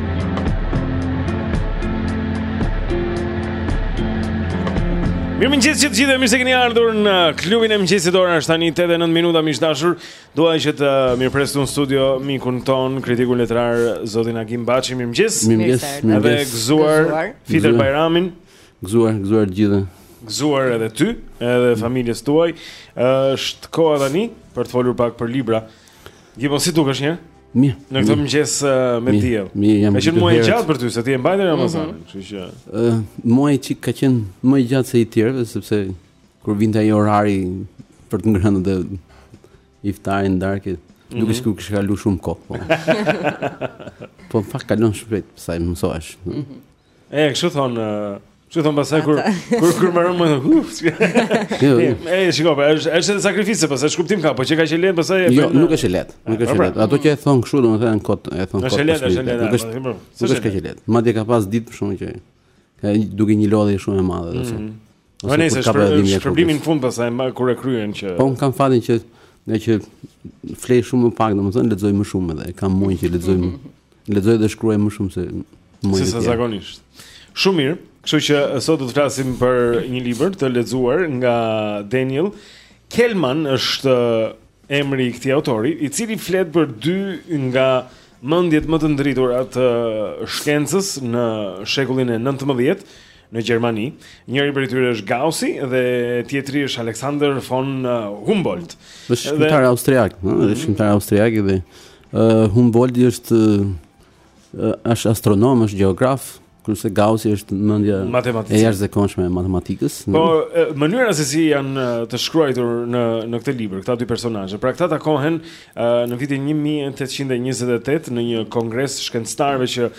Mirëmëngjes të gjithëve, mirë se keni ardhur në klubin e mëngjesit, ora është tani 8 e 9 minuta miq të dashur Dua që të uh, mirëpres këtu në studio mikun ton, kritikun letrar zotin Agim Baçi, mirëmëngjes Mirëmëngjes, mirëmëngjes Gëzuar Fitër Bajramin Gëzuar, gëzuar të gjithë Gëzuar edhe ty, edhe familjes tuaj është koha tani për të folur pak për libra Gimo, si dukesh një herë? Mirë. Në këtë mëngjes me diell. Mirë, jam. Ka qenë muaj i gjatë për ty, se ti e mbajte Ramazanin, mhm. kështu që. Ë, mua jo që ka qenë më i gjatë se i tjerëve, sepse kur vinte ai orari për të ngrënë dhe iftari në darkë, mhm. m'u dukte sikur kisha kalu shumë kohë. Po, po në fakt kalon shpejt, sa i mësohesh. Mhm. E, kështu thonë, kështu thonë pasaj kur, kur, kur mbaron, më thonë, uf, që... E, shiko, pa, po, është, është edhe sakrificë, pasaj, ç'kuptim ka, po qe kaq e lehtë, pasaj... Jo, nuk është e lehtë, nuk është e lehtë, ato që e thonë kështu, domethënë, kot, e thonë kot, është e lehtë, është e lehtë, nuk është, nuk është kaq e lehtë, madje ka pas ditë për shembull që, duket një lodhje shumë e madhe, dhe se, mhm. Po se ke shpërblimin në fund pasaj më kur e kryen që Po un kam fatin që meqë flej shumë më pak, domethënë lexoj më shumë edhe kam mundur që lexoj më lexoj dhe shkruaj më shumë se më Se sa zakonisht. Shumë mirë. Kështu që sot do të flasim për një libër të shkruar nga Daniel Kelman është emri i këtij autori, i cili flet për dy nga mendjet më të ndritura të shkencës në shekullin e 19 në Gjermani. Njëri prej tyre është Gausi dhe tjetri është Alexander von uh, Humboldt. Është shkrimtar austriak, ëh, është mhm. shkrimtar austriak dhe uh, Humboldt është uh, është astronom, është gjeograf, kurse Gausi është mendja e jashtëzakonshme e matematikës. Po mënyra se si janë të shkruar në në këtë libër, këta dy personazhe. Pra këta takohen në vitin 1828 në një kongres shkencëtarësh që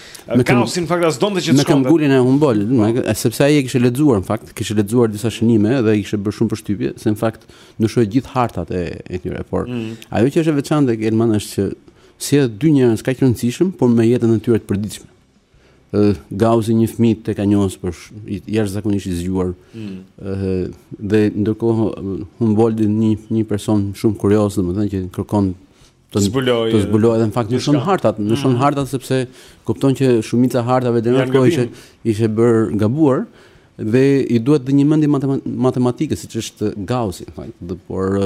Gauss në fakt as donte që të shkonte. Me këmbënguljen e Humboldt, po. sepse ai e kishte lexuar në fakt, kishte lexuar disa shënime dhe i kishte bërë shumë përshtypje se në fakt ndryshoi gjithë hartat e e tyre, por mm. ajo që është e veçantë te Kelman është që sjell dy njerëz kaq të rëndësishëm, por me jetën e tyre të përditshme. Gausi një fëmijë tekanjoz por jashtëzakonisht i zgjuar mm. dhe ndërkohë Humboldti një, një person shumë kurioz domethënë që kërkon të zbulojë të zbulojë dhe në fakt ndryshon hartat ndryshon mm. hartat sepse kupton që shumica e hartave deri në atë kohë ishin, ishin bërë gabuar dhe i duhet dhe një mendje matematike siç është Gausi dhe por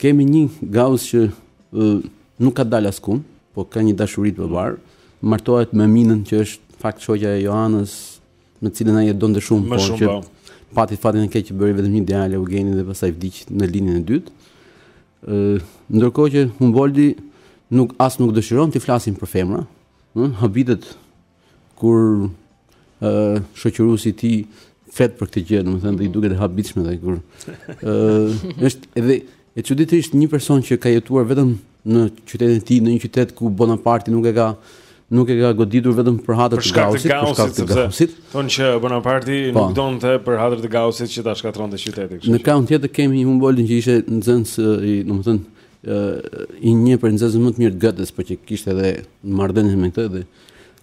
Kemi një Gaus që nuk ka dalë askund, po ka një dashuri të parë, martohet me Minën që është fakt shoqja e Johanës, me cilën ai e donte shumë, por që po. pati fatin e keq, bëri vetëm një djalë Eugenin dhe pastaj vdiq në lindjen e dytë. Ë, ndërkohë që Humbolti nuk as nuk dëshiron të flasin për femra, ëh, habitet Kur ë shoqëruesi i tij flet për këtë gjë, domethënë dhe i duket e habitshme dhe kur ë është edhe e çuditërisht një person që ka jetuar vetëm në qytetin e tij, në një qytet ku Bonaparte nuk e ka nuk e ka goditur vetëm për hatër të Gausit, për shkak të Gausit. Thonë që Bonaparte po. nuk donte për hatër të Gausit që ta shkatronte qytetin kështu. Në krahun tjetër kemi një Humbolt që ishte nxënës i, domethënë, i një prej nxënësve më të mirë të Gëtës, por që kishte edhe marrëdhënie me këtë dhe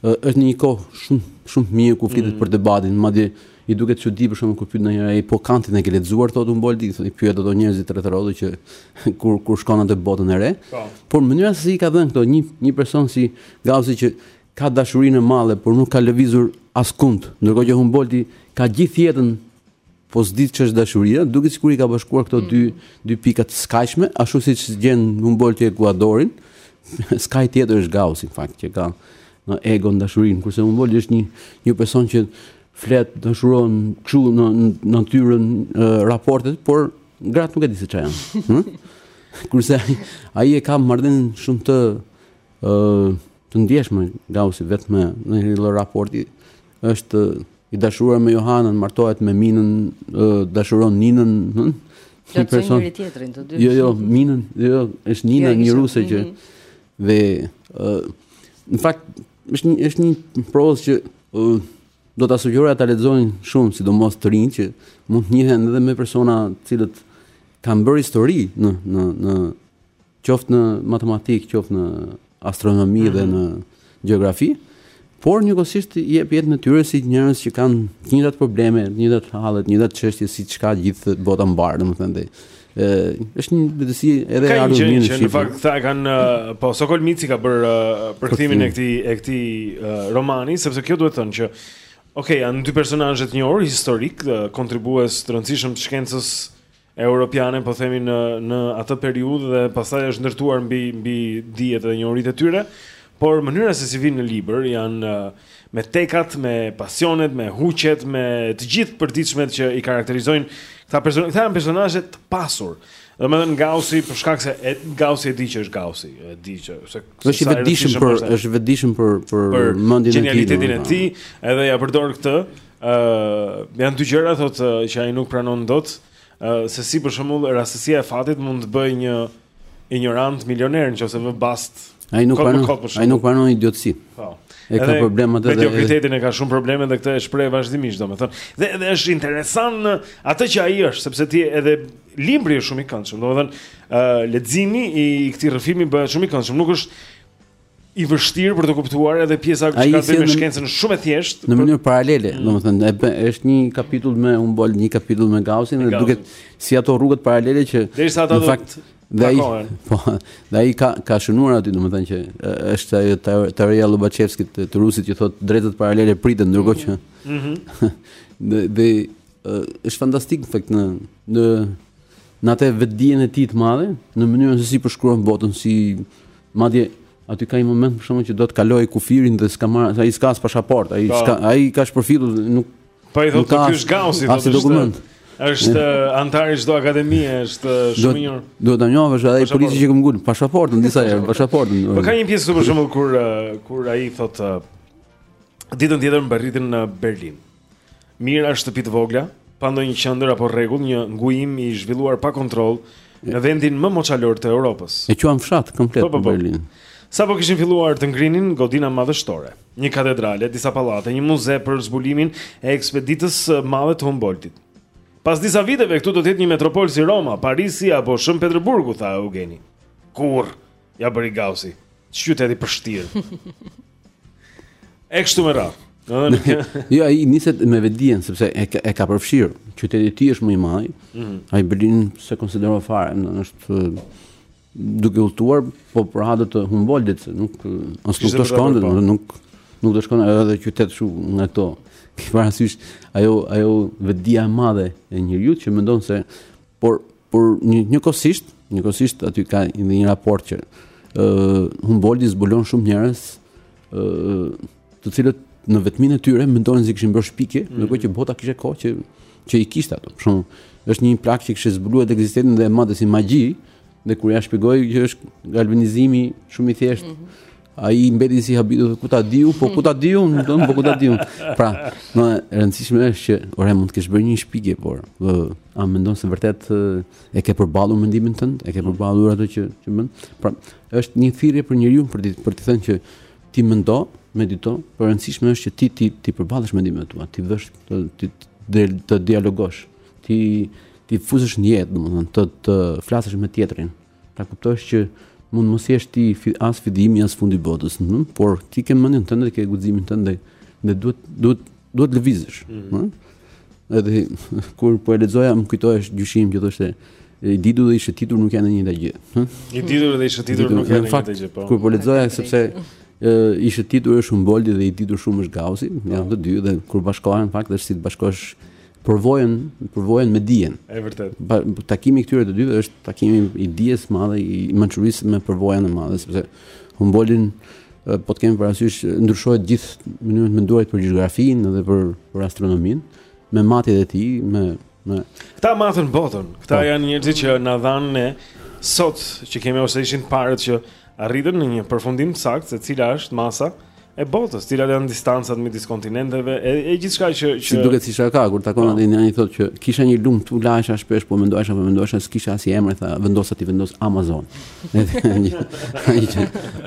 Është një kohë shumë shumë mirë ku flitet mm. për debatin, madje i duket çudi për shembull kur pyet ndonjëherë ai po Kantin e ke lexuar thotë Humbolti thotë i pyet ato njerëzit rreth e rrotull që kur kur shkon te botën e re po. por mënyra se si i ka dhënë këto një një person si Gausi që ka dashurinë e madhe por nuk ka lëvizur askund ndërkohë që Humbolti ka gjithë jetën Po s'di ç'është dashuria, duket sikur i ka bashkuar këto dy dy pika të skajshme, ashtu siç gjen Humbolti Ekuadorin, skaji tjetër është Gausi në fakt që ka në ego dashurinë, kurse Humbolti është një një person që flet, dashuron kështu natyrën raportet, por gratë nuk e di se çfarë janë. Hm? Kurse ai e ka marrëdhënien shumë të ë të ndjeshme Gausi vetëm në një lloj raporti Është i dashuruar me Johanën, martohet me Minën, dashuron Ninën, ëh. Një person i tjetrin të dy. Jo, jo, Minën, jo, jo është Nina jo, një ruse që mhm. dhe ëh në fakt është një është një prozë që ëh do ta sugjeroja ta lexojnë shumë, sidomos të rinj që mund të njihen edhe me persona të cilët kanë bërë histori në në në qoftë në matematikë, qoftë në astronomi dhe në gjeografi, por njëkohësisht jep jetën e tyre si njerëz që kanë të njëjtat probleme, të njëjtat halle, të njëjtat çështje siç ka gjithë bota mbarë, domethënë dhe ë është një vetësi edhe e ardhur mirë në shqip. Në fakt këta kanë po Sokol Mici ka bër përkthimin e këtij e këtij romani, sepse kjo duhet thënë që ok, janë dy personazhe të njohur historik, kontribues të rëndësishëm të shkencës europiane, po themi në në atë periudhë dhe pastaj është ndërtuar mbi mbi dijet dhe njohuritë e tyre, por mënyra se si vijnë në libër janë me tekat, me pasionet, me huqet, me të gjithë përditshmet që i karakterizojnë këta personazhe. Këta janë personazhe të pasur. Domethënë Gausi për shkak se e, Gausi e di që është Gausi, e di që se është i vetëdijshëm për është i vetëdijshëm për për, për mendjen e tij. Genialitetin e tij, edhe e përdor këtë Ë, uh, janë dy gjëra thotë uh, që ai nuk pranon dot, uh, se si për shembull rastësia e fatit mund të bëjë një injorant milioner nëse vë bast. Ai nuk pranon, ai nuk pranon idiotësi. Po. E ka probleme edhe mediokritetin e ka shumë probleme dhe këtë e shpreh vazhdimisht domethënë. Dhe dhe është interesant atë që ai është, sepse ti edhe libri është shumë i këndshëm. Domethënë, uh, leximi i këtij rrëfimi bëhet shumë i këndshëm. Nuk është i vështirë për të kuptuar edhe pjesa që ka të bëjë me shkencën shumë e thjeshtë në mënyrë paralele, mm. domethënë është një kapitull me Humboldt, një kapitull me Gaussin dhe duket si ato rrugët paralele që në fakt dhe ai po dhe ai ka ka shënuar aty domethënë që është ajo teoria e Lobachevskit të, të rusit që thotë drejtëzat paralele priten ndërkohë që ëh mm -hmm. dhe, dhe është fantastik në fakt në në në atë vetëdijen e tij të madhe në mënyrën se si përshkruan botën si Madje aty ka një moment për shembull që do të kalojë kufirin dhe s'ka marrë, ai s'ka as pasaportë, ai po. s'ka ai ka shpërfillur nuk Po i thotë ky është Gausi, thotë. As dokument. Është antar i çdo akademie, është shumë i njohur. Duhet ta njohësh edhe policin që kam ngul pasaportën disa herë, pasaportën. Po ka një pjesë për shembull kur kur ai thotë ditën tjetër mbërritën në Berlin. Mijëra shtëpi të vogla, pa ndonjë qendër apo rregull, një ngujim i zhvilluar pa kontroll në vendin më moçalor të Europës. E quan fshat komplet po, po, po. Berlin. Sapo kishin filluar të ngrinin godina madhështore, një katedrale, disa pallate, një muze për zbulimin e ekspeditës së madhe të Humboldtit. Pas disa viteve këtu do të jetë një metropol si Roma, Parisi apo Shën Peterburgu, tha Eugeni. Kurr, ia bëri Gausi. Ç'qytet i pështirë. E kështu me radhë. Jo, ai niset me vetdijen sepse e ka, e ka pështirë. Qyteti i tij është më i madhi. Mm -hmm. Ai Berlinin s'e konsideron fare, është duke udhëtuar, po për hatër të Humboldtit, nuk as nuk do shkon, po. nuk nuk do shkon edhe qytet kështu nga këto. Ke parasysh ajo ajo vetëdija e madhe e njeriut që mendon se por Por një, njëkohësisht, njëkohësisht aty ka një, një raport që ë uh, Humboldti zbulon shumë njerëz ë uh, të cilët në vetminë e tyre mendonin se kishin bërë shpikje, mm -hmm. ndërkohë që bota kishte kohë që që i kishte ato. Për shembull, është një plak që kishte zbuluar ekzistencën dhe madje si magji, dhe kur ia shpjegoi që është galvanizimi shumë i thjeshtë mm -hmm. Ai mbeti si i habitur dhe ku ta dija, po ku ta dija unë thotë, po ku ta dija. Pra, më e rëndësishme është që, ore, mund të kesh bërë një shpikje, por, dhe, a mendon se vërtet e ke përballur mendimin tënd, e ke përballur ato që, që mendon. Pra, është një thirje për njeriun për, për të thënë që ti mendo, medito, por e rëndësishme është që ti, ti, t'i përballësh mendimet e tua, t'i vësh, të, ti, të, të dialogosh, ti, t'i futësh në jetë, të, të, të flasësh me tjetrin, Ta kuptosh që mund mos jesh ti as fillimi as fundi i botës, mm -hmm. por ti ke mendjen tënde, ke guximin tënd dhe duhet duhet duhet lëvizësh, mm -hmm. ëh. Edhe kur po e lexoja, më kujtohesh gjyshi im që thoshte i ditur dhe i shëtitur nuk janë e njëjta gjë, ëh. Hm? I ditur dhe i shëtitur nuk janë e njëjta gjë, po. Kur po lexoja sepse i shëtitur është Humboldt dhe i ditur shumë është Gauss, janë të dy dhe kur bashkohen në fakt është si të bashkosh Përvojën, përvojën me dijen. E vërtet. Ba, takimi i këtyre të dyve është takimi i dijes së madhe, i mençurisë me përvojën e madhe, sepse Humboldti po të kemi parasysh ndryshoi gjithë mënyrën e të menduarit për gjeografinë dhe për për astronominë me matjet e tij, me me Këta matën botën. Këta po. janë njerëzit që na dhanë ne sot që kemi ose ishin të parët që arritën në një përfundim të saktë se cila është masa e botës, cilat janë distancat midis kontinenteve e, e gjithçka që që s'i duket si shaka kur takon atë një thotë që kisha një lum tu lajsha shpesh po mendoja apo mendoja se s'kisha as emër tha vendosa t'i vendos Amazon.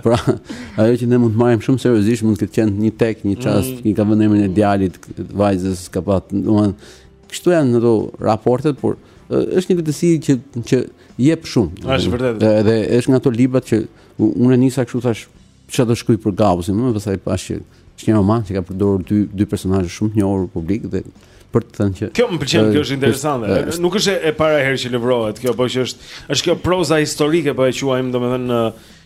pra ajo që ne mund të marrim shumë seriozisht mund të ketë një tek, një çast, mm. një ka vënë emrin e djalit, vajzës, ka pa, domethënë kështu janë ato raportet, por është një vetësi që që jep shumë. Është vërtet. Edhe është nga ato librat që unë nisa kështu thashë Çfarë do shkruajë për Gausin, më pastaj pashë që është një roman që ka përdorur dy dy personazhe shumë të njohur publik dhe për të thënë që Kjo më pëlqen, kjo është interesante. Nuk është e para herë që lëvrohet kjo, por që është është kjo proza historike po e quajmë, domethënë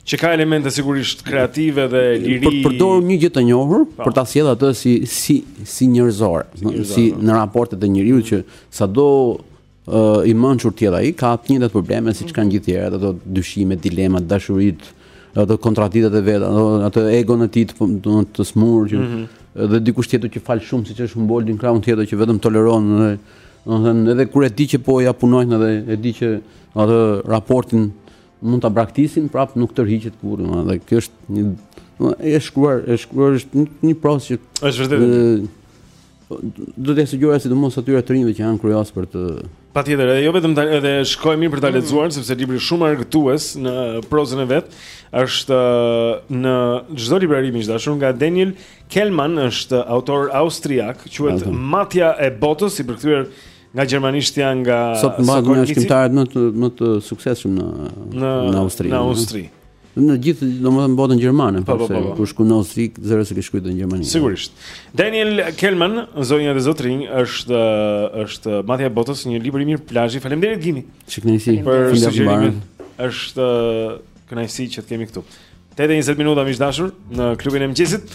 që ka elemente sigurisht kreative dhe liri. Për të përdorur një gjë të njohur, pa. Po. për ta sjellë atë si si si njerëzor, si, si në raportet e njeriu që sado I mençur të jetë ai ka të njëjtat probleme siç kanë gjithë tjerët, ato dyshime, dilema, dashuritë, ato kontradiktat e veta, ato atë egon e tij të, të, të sëmurë që mm -hmm. dhe dikush tjetër që fal shumë siç është Humboldti në krahun tjetër që vetëm toleron dhe domethënë edhe kur e di që po ia punojnë edhe e di që atë raportin mund ta braktisin prapë nuk tërhiqet kurrë më dhe kjo është një e shkruar e shkruar është një, një prozë që është vërtet Po, do t'ua sugjeroj sidomos atyre të rinjve që janë kuriozë për të Patjetër, edhe jo vetëm tani, edhe shkon mirë për ta mm. lexuar mm. sepse libri është shumë argëtues në prozën e vet. Është uh, në çdo librari miq të dashur nga Daniel Kelman, është autor austriak, quhet Matja e botës, i përkthyer nga gjermanishtja nga Sot mbahet një nga shkrimtarët më të më të suksesshëm në në Austri. Në Austri. Në gjithë, domethënë në botën gjermane, po, po, po, po. kush kunon sik, zero se ke shkruar në Gjermani. Sigurisht. Daniel Kelman, zonja dhe zotërinj, është është Matja e botës një libër i mirë plazhi. Faleminderit Gimi. Shikënisi për sugjerimin. Është kënaqësi që të kemi këtu. 8:20 minuta miq të dashur në klubin e mëngjesit.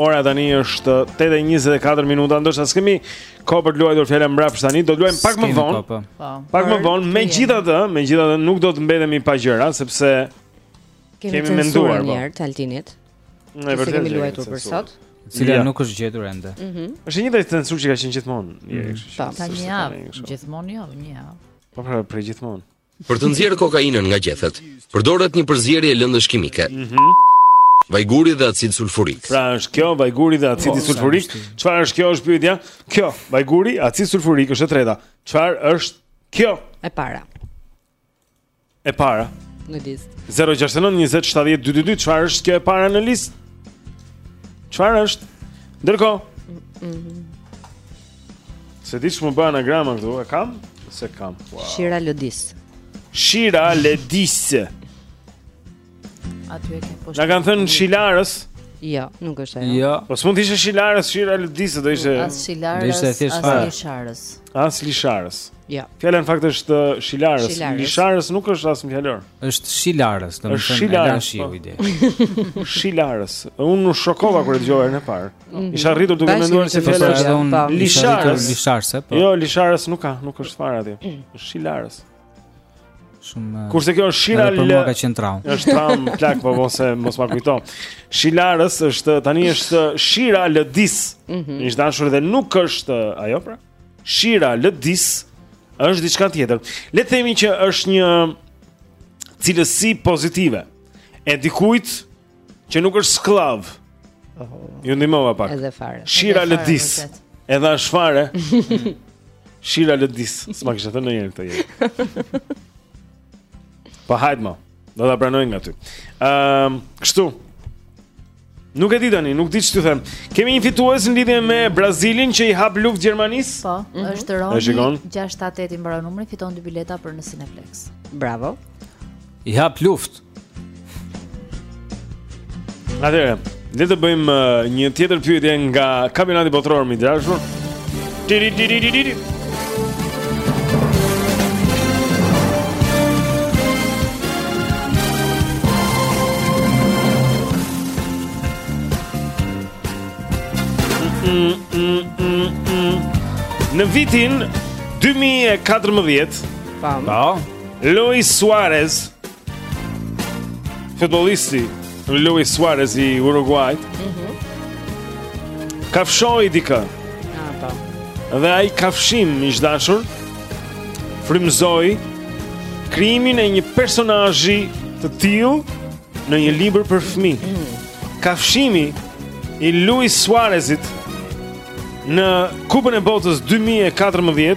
Ora tani është 8:24 minuta, ndoshta s'kemi kohë për të luajtur fjalën mbrapsht tani, do të luajmë pak më vonë. Po. Po. Pak më vonë, megjithatë, megjithatë nuk do të mbetemi pa gjëra sepse kemi menduar një herë Taltinit. Ne vërtet kemi luajtur për sot. Cila nuk është gjetur ende. Mhm. Është një tendencë që ka qenë gjithmonë, një herë kështu. Po, tani ja, gjithmonë jo, një javë. Po pra, për gjithmonë. Për të nxjerrë kokainën nga gjethet, përdoret një përzierje e lëndësh kimike. Vajguri dhe acid sulfurik. Pra është kjo vajguri dhe acidi po, sulfurik. Çfarë është kjo është pyetja? Kjo vajguri, acid sulfurik është e treta. Çfarë është kjo? E para. E para. Në listë. 069 20 70 222, çfarë është kjo e para në listë? Çfarë është? Ndërkohë. S'e di ç'më bëhet anagrama këtu, e kam? S'e kam. Wow. Shira Lodis. Shira Lodis. Aty e ke poshtë. Na kanë thënë Shilarës. Jo, nuk është ajo. Jo. Po s'mund të ishte Shilarës, Shira Lodis do ishte. As Shilarës, do ishte thjesht fare. As Shilarës. As Shilarës. Jo. Fjala në fakt është uh, Shilarës. Shilarës nuk është as në fjalor. Është Shilarës, domethënë është Shilarës po. ide. Shilarës. Unë u shokova kur e dëgjova herën e parë. Mhm. Isha rritur duke menduar se fjala është po. lisharës. Lisharës, po. Jo, lisharës nuk ka, nuk është fare aty. Mm. Është shilarës. Shumë. Kurse kjo është shilarës, për mua ka qenë traum. Është traum plak, po mos e mos ma kujto. Shilarës është tani është shira lëdis. Mhm. Ish dashur dhe nuk është ajo pra. Shira lëdis është diçka tjetër. Le të themi që është një cilësi pozitive e dikujt që nuk është skllav. Oh. Ju ndihmova pak. Edhe fare. Shira Lëdis. Edhe as fare. Shira Lëdis, s'ma kishte thënë ndonjëherë këtë gjë. Po hajt më. Do ta pranoj nga ty. Ehm, um, kështu. Nuk e di tani, nuk di ç'të them. Kemi një fitues në lidhje me Brazilin që i hap luftë Gjermanisë? Po, mm -hmm. është Roni. 678 i mbaron numri, fiton dy bileta për në Cineplex. Bravo. I hap luft. Atëherë, le të bëjmë uh, një tjetër pyetje nga Kampionati Botëror, miq të dashur. Tiri tiri tiri tiri. Mm, mm, mm, në vitin 2014 Pam. Po. Luis Suarez Futbolisti Luis Suarez i Uruguajit mm -hmm. Kafshoi dikë ah, Dhe ai kafshim miq të dashur frymëzoi krijimin e një personazhi të tillë Në një libër për fmijë mm -hmm. Kafshimi i Luis Suarezit Në kupën e botës 2014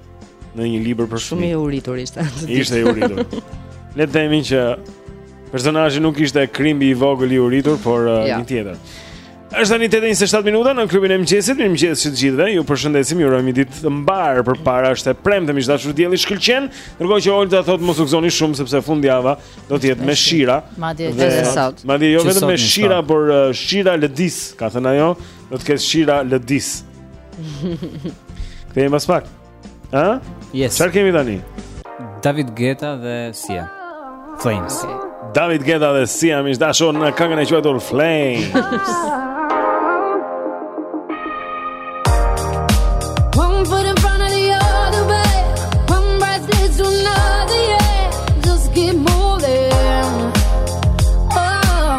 në një libër për shumë. Shumë i uritur ishte. Ishte i uritur. Le të themi që personazhi nuk ishte krimbi i vogël i uritur, por uh, ja. një tjetër. Është tani 8:27 minuta në klubin e mëngjesit. Mirëmëngjes të gjithëve. Ju përshëndesim, ju urojmë ditë të mbarë. Përpara është e premte, miq të dashur, dielli shkëlqen. Ndërkohë që Olta thotë mos u gëzoni shumë sepse fundjava do të jetë me shira. Madje edhe sot. Madje jo vetëm me shira, por uh, shira ledis, ka thënë ajo. Do të ketë shira ledis. Kthehemi pas pak. Ë? Yes. Çfarë kemi tani? David Guetta dhe Sia. Flames. David Guetta dhe Sia miq të dashur në këngën e quajtur Flames.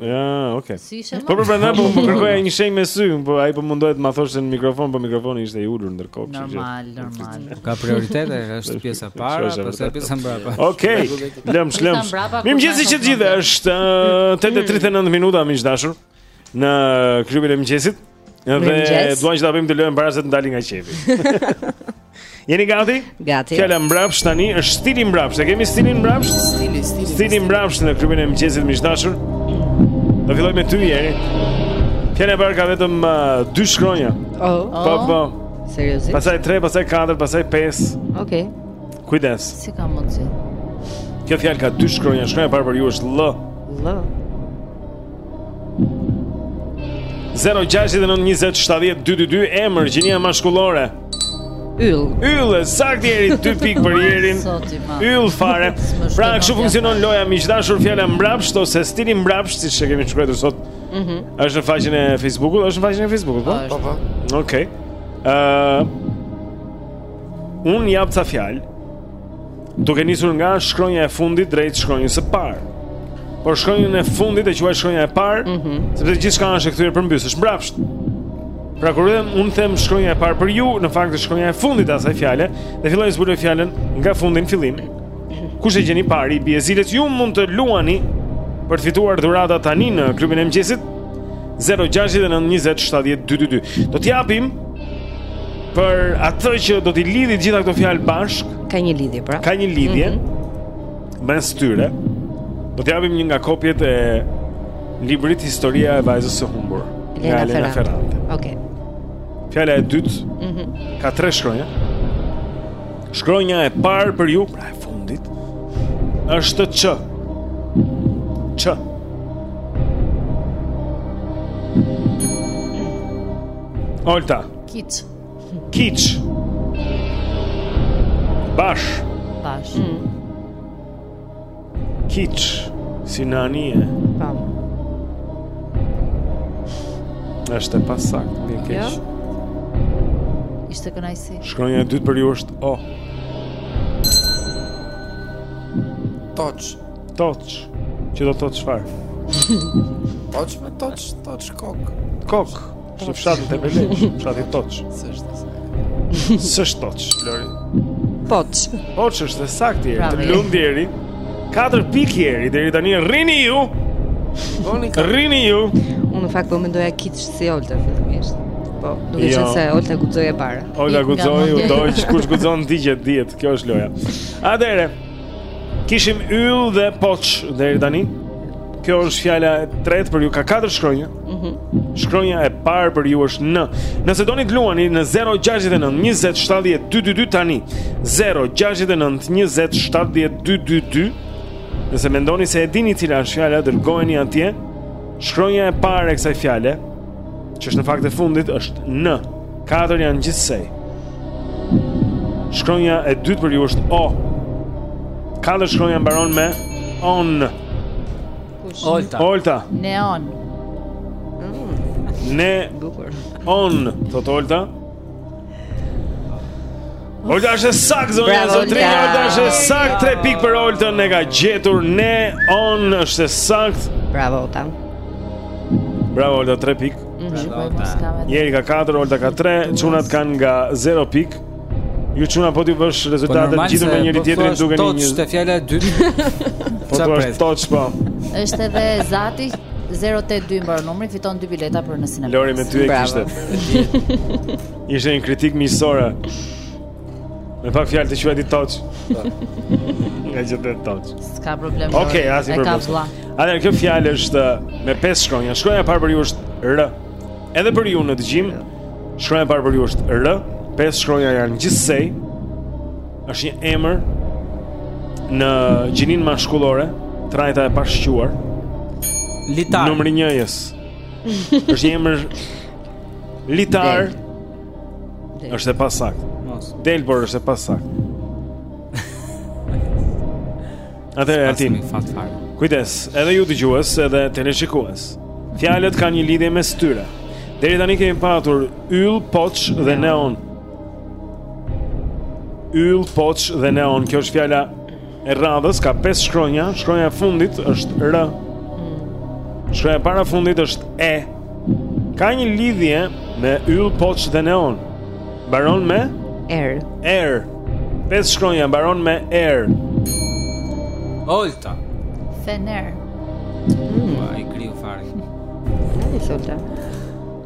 Ja, okay. Si ishte më? Po pra prandaj po, po kërkoja një shenjë me sy, po ai po mundohej të ma thoshte në mikrofon, po mikrofoni ishte i ulur ndërkohë, kështu që. Normal, normal. Po ka prioritete, është pjesa e parë, pastaj pjesa mbrapa. Okej. Lëm, lëm. Mirëmëngjesi që të gjithëve. Është 8:39 minuta, miq të dashur. Në klubin e mëngjesit. Dhe duan që ta bëjmë lojën para se të na dalin nga qefi. Jeni gati? Gati. Fjala mbrapsht tani është stili mbrapsht. E kemi stilin mbrapsht? Stili, stili. Stili mbrapsht në klubin e mëngjesit miq të dashur. Do filloj me ty Jeri. Fjala e parë ka vetëm uh, dy shkronja. Oh. Po, po. Seriozisht? Pastaj 3, pastaj 4, pastaj 5. Okej. Okay. Kujdes. Si ka mundsi? Kjo fjalë ka dy shkronja. Shkronja e parë për ju është L. L. 0-6-9-20-70-222 Emër, gjinia mashkullore Yll Yll, e saktë Jeri, 2 pikë për Jerin Yll fare Pra, kështu funksionon loja miq të dashur fjala mbrapsht Ose stili mbrapsht, siç e kemi shkruajtur sot mm -hmm. është në faqen e Facebookut, është në faqen e Facebookut, po? Po, po Okej okay. uh, Unë japë ca fjalë Duke nisur nga shkronja e fundit drejt shkronjës së parë. Por shkronjën e fundit e quaj shkronja e parë, mm -hmm. sepse gjithçka është e kthyer përmbys, është mbrapsht. Pra kur them un them shkronja e parë për ju, në fakt është shkronja e fundit e asaj fjale, dhe filloj e zbuloj fjalën nga fundi në fillim. Kush e gjen i pari i bie ziles, ju mund të luani për të fituar dhurata tani në klubin e mëngjesit 069 20 70 222. Do t'japim Për atë që do t'i lidhë të gjitha këto fjalë bashkë, ka një lidhje pra. Ka një lidhje. Mm -hmm. Mes tyre do të japim një nga kopjet e librit Historia e vajzës së humbur. Elena, Elena Ferrante. Okej. Fjala e dytë. Mhm. Ka tre shkronja. Shkronja e parë për ju, pra e fundit, është Ç. Ç. Olta. Kiç. Kiç. Bash. Bash. Mm. Kiç. Sinani e. Pam. Është e pasaktë, më vjen keq. Ja? Jo. Ishte kënaqësi. Shkronja e dytë për ju është O. Toç. Toç, që do të thotë çfarë? Toç me toç, toç kokë. Kokë. Një fshat në Tepelenë, fshati Toç. S'është as. S'është toç, Lori. Poç. Poç është e saktë Jeri, të lumtë Jeri. Katër pikë Jeri deri tani rrini ju. Rrini ju. Unë në fakt po mendoja kiç si Olta fillimisht. Po, duke jo. qenë se Olta guxoi e para. Olta guxoi, u dogj, kush guxon digjet, digjet. Kjo është loja. Atëherë. Kishim yll dhe poç deri tani. Kjo është fjala e tretë për ju ka katër shkronja. Mhm. Shkronja e parë për ju është N. Nëse doni të luani në 069 20 70 222 tani. 069 20 70 222. Nëse mendoni se e dini cila është fjala, dërgojeni atje. Shkronja e parë e kësaj fjale Që është në fakt e fundit është N. Katër janë gjithsej. Shkronja e dytë për ju është O. Katër shkronja mbaron me On. Olta. Olta. Neon. Mm. Ne. Bukur. On, thotë Olta. Olta është e saktë zonja Bravo, zotërinj Olta është e saktë 3 pikë për Oltën e ka gjetur neon është e saktë Bravo Olta Bravo Olta 3 pikë mhm. Jeri ka 4 Olta ka 3 çunat kanë nga 0 pikë Ju çuna po t'i vësh po rezultatet po gjithë me njëri tjetrin dukeni toç te fjala e dytë Po po është toç po Është edhe Zati 082 mbaron numri fiton dy bileta për në kinema Lori me ty e kishte Ishte një kritikë miqësore. Me pak fjalë të quajti toç. Nga gjithë të Toç. S'ka problem. Okej, asnjë problem. Atëherë kjo fjalë është me pesë shkronja. Shkronja e parë për ju është R. Edhe për ju në dëgjim. Shkronja e parë për ju është R. Pesë shkronja janë gjithsej. Është një emër në gjininë mashkullore, trajta e pashquar. Litar. Numri njëjës. Është një emër. Litar. Del. Është e pasaktë. Mos. Del por është e pasaktë. Atë e atin. Kujdes, edhe ju dëgjues, edhe teleshikues. Fjalët kanë një lidhje mes tyre. Deri tani kemi patur yll, poç dhe neon. Yll, poç dhe neon. Kjo është fjala e radhës ka pesë shkronja, shkronja e fundit është R. Shkronja e para fundit është E. Ka një lidhje me yll, poç dhe neon. Mbaron me R. R. Pesë shkronja mbaron me R. Olta. Fener. Mm. A i kriu fare. Ai s'Olta.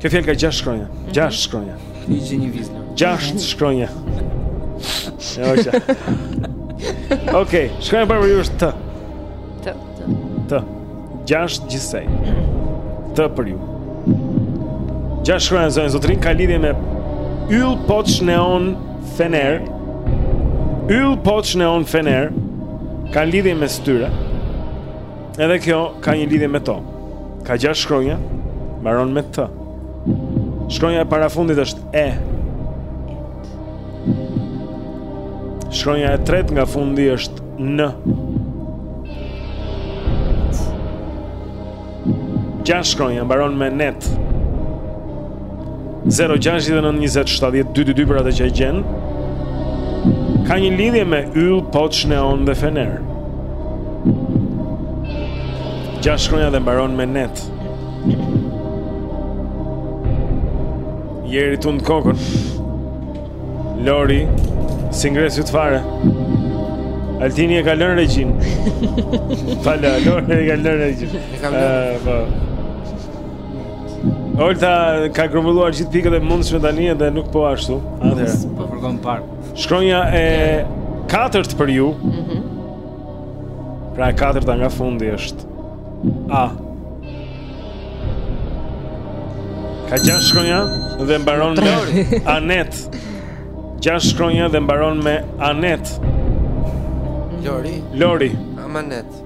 Kjo fjalë ka gjashtë shkronja. Mhm. Gjashtë shkronja. Një gjë një vizë. Gjashtë mhm. shkronja. Ja, është. Okej, shkronja për ju është T. T. T. Gjashtë gjithsej. T për ju. Gjashtë shkronja zonë zotrin ka lidhje me Yll Poç Neon Fener. Yll Poç Neon Fener kanë lidhje mes tyre. Edhe kjo ka një lidhje me to. Ka gjashtë shkronja, mbaron me t. Shkronja e parafundit është e. Shkronja e tretë nga fundi është n. Gjashtë shkronja mbaron me net. 0 6 9 20 7 2 2 për atë që e gjen Ka një lidhje me yll, poç, neon dhe fener Gjashtë shkronja dhe mbaron me net Jeri tund kokën Lori Si ngresi të fare Altini e ka lënë regjinë Fala, Lori e ka lënë regjinë E ka lënë eh, po. Olta ka grumbulluar gjithë pikët e mundshme tani dhe nuk po ashtu. Atëherë. Po fërkon par. Shkronja e katërt për ju. Mhm. Mm pra e katërta nga fundi është A. Ka gjashtë shkronja dhe mbaron me anet. Gjashtë shkronja dhe mbaron me anet. Lori. Lori. Amanet.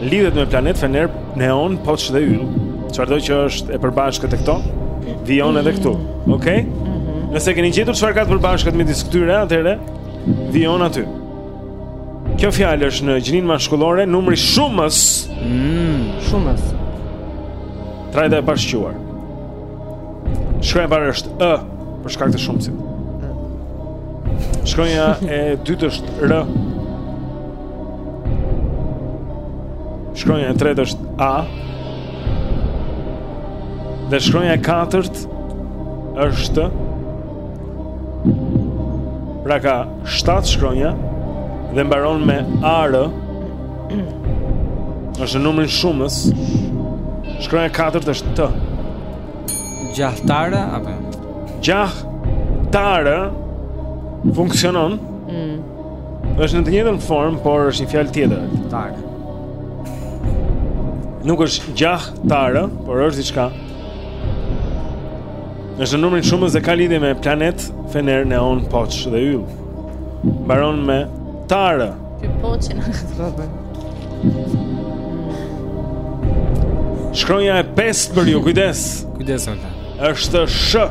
Lidhet me planet Fener, Neon, Poç dhe Yll. Çfarëdo që është e përbashkët te këto, vijon edhe këtu. Okej? Okay? Mhm. Nëse keni gjetur çfarë ka të përbashkët midis këtyre, atëherë vijon aty. Kjo fjalë është në gjininë mashkullore, numri shumës. Mm, shumës. Trajta e pashquar. Shkronja e parë është ë për shkak të shumësit. Shkronja e dytë është r Shkronja e tretë është A. Dhe shkronja e katërt është Pra ka 7 shkronja dhe mbaron me AR. Është në numrin shumës. Shkronja e katërt është T. Gjahtara apo? Gjahtara funksionon. Mm. Është në të njëjtën formë, por është një fjalë tjetër. Tar. Nuk është gjahtar, por është diçka. Është në numrin shumës dhe ka lidhje me planet, fener, neon, poç dhe yll. Mbaron me tar. Ti poçën rrobë. Shkronja e pestë për ju, kujdes. Kujdes ata. Është sh.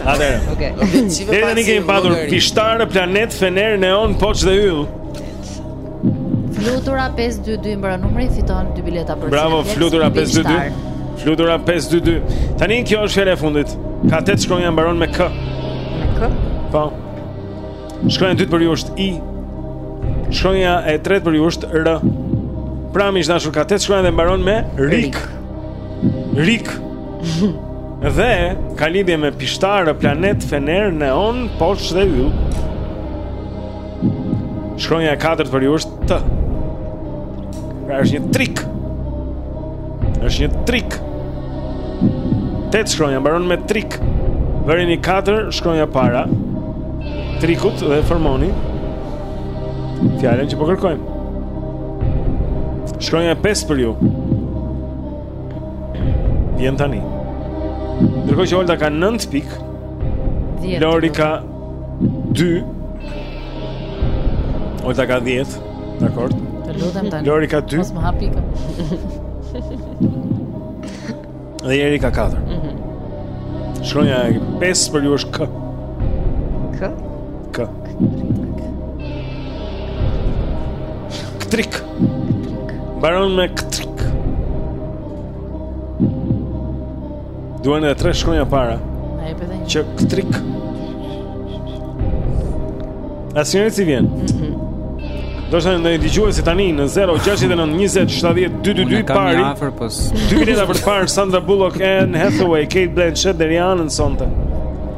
Atëherë. Okej. Okay. Deri tani kemi patur pishtarë, planet, fener, neon, poç dhe yll. Flutura 522 mbaron numri fiton dy bileta për Bravo Flutura 522. Flutura 522. Tani kjo është fjala e fundit. Ka tetë shkronja mbaron me k. Me k? Po. Shkronja e dytë për ju është i. Shkronja e tretë për ju është r. Pra miq të dashur ka tetë shkronja dhe mbaron me rik. Rik. rik. Dhe ka lidhje me pishtarë, planet, fener, neon, poç dhe yll. Shkronja e katërt për ju është T. Pra është një trik. Është një trik. Tetë shkronja mbaron me trik. Vërini 4 shkronja para. Trikut dhe formoni fjalën që po kërkojmë. Shkronja e 5 për ju. Vjen tani. Ndërkohë që Olta ka 9 pikë, Lori ka 2. Olta ka 10, dakord? Të lutem tani. Lori ka 2. Mos më hap pikën. Dhe Eri ka 4. Mhm. Mm Shkronja e 5 për ju është K. K. K. K. Ktrik. Mbaron me ktrik. Duhen edhe tre shkronja para. Që ktrik. Asnjëri s'i vjen. Mhm. Do të shohim ndonjë dëgjuesi tani në 069 20 70 222 pari. Kam afër pos. Dy minuta për të parë Sandra Bullock Anne Hathaway, Cate Blanchett dhe Rihannën sonte.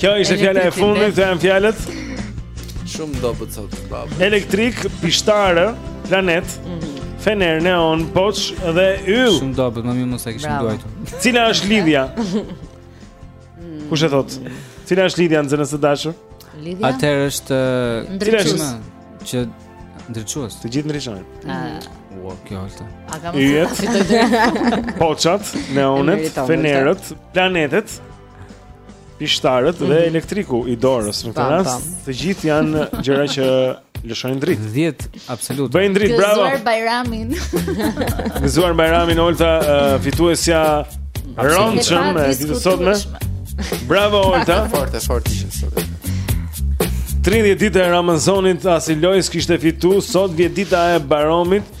Kjo ishte fjala e fundit, këto janë fjalët. Shumë dobët sot babë. Elektrik, pishtarë, planet, mm -hmm. fener, neon, poç dhe yll. Shumë dobët, më mirë mos e kishim luajtur. Cila është lidhja? Kush e thotë? Cila është lidhja nxënës të dashur? Lidhja. Atëherë është ndriçues. Që ndriçues. Të gjithë ndriçojnë. Ua, wow, kjo është. A kam fitu. Poçat, neonet, fenerët, planetet. pishtarët mm -hmm. dhe mhm. elektriku i dorës në këtë rast, të gjithë janë gjëra që lëshojnë dritë. 10 absolut. Bëjnë dritë, bravo. Gëzuar Bajramin. Gëzuar Bajramin Olta, uh, fituesja Ronçëm e ditës sotme. Bravo Olta. Fortë, fortë ishte sot. 30 ditë e Ramazanit Asilojs kishte fitu, sot vjen dita e Bajramit.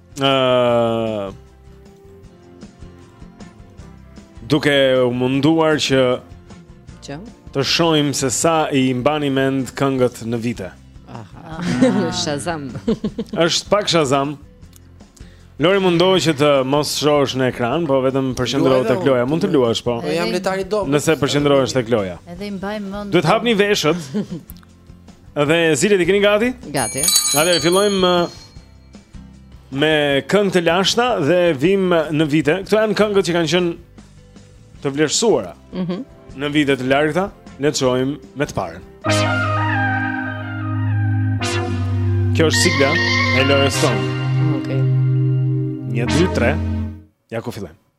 uh, duke u munduar që që të shohim se sa i mbani mend këngët në vite. Aha. Shazam. Është pak Shazam. Lori mundohu që të mos shohësh në ekran, po vetëm përqendrohu tek loja. Mund të luash, po. Po jam lojtar i dobët. Nëse përqendrohesh tek loja. Edhe i mbaj mend. Duhet të hapni veshët. Dhe zilet i keni gati? Gati. Atëherë fillojmë uh, me këngë të lashta dhe vijmë në vite. Këto janë këngët që kanë qenë të vlerësuara. Mhm. Mm në vite të largëta, le të shohim me të parën. Kjo është sigla e Lorestone. Okej. Okay. 1 2 3. Ja ku fillojmë.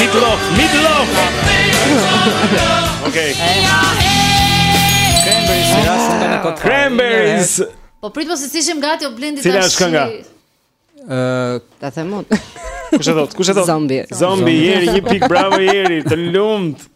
Meat loaf, meat loaf. Okej. Cranberries, ja, s'e kanë kot. Cranberries. Po prit mos se s'ishim gati o Blendi tash. Cila është kënga? Ë, ta them unë. Kush e thotë? Kush e thotë? Zombie. Zombie, Heri një pikë, bravo Heri, të lumtë.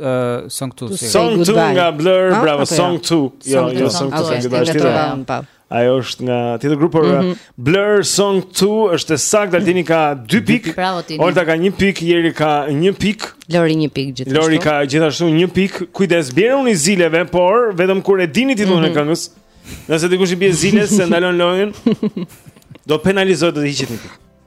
uh, Song 2 si. Song 2 nga Blur, ah, bravo, okay, Song 2. Jo, jo, Song 2 okay, nga Blur. Okay, Ajo është nga tjetër grup, por mm -hmm. Blur Song 2 është e saktë, Altini ka 2 pikë. Bravo Tini. Olta ka 1 pikë, Heri ka 1 pikë. Lori 1 pikë gjithashtu. Lori ka gjithashtu 1 pikë. Kujdes, bjeruni zileve, por vetëm kur e dini titullin mm -hmm. e mhm. këngës. Nëse dikush i bie ziles dhe ndalon lojën, do penalizohet do të hiqet një pikë.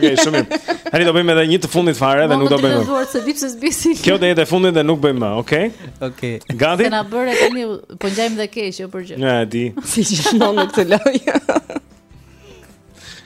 Okej, shumë mirë. Tani do bëjmë edhe një të fundit fare dhe nuk do bëjmë. Mund të bëjmë se bisi. Kjo do jetë e fundit dhe nuk bëjmë më, okay? Okej. Okay. Gati. Se na bëre tani po ngjajmë dhe keq, jo për gjë. Ja, di. Si gjithmonë në këtë lojë.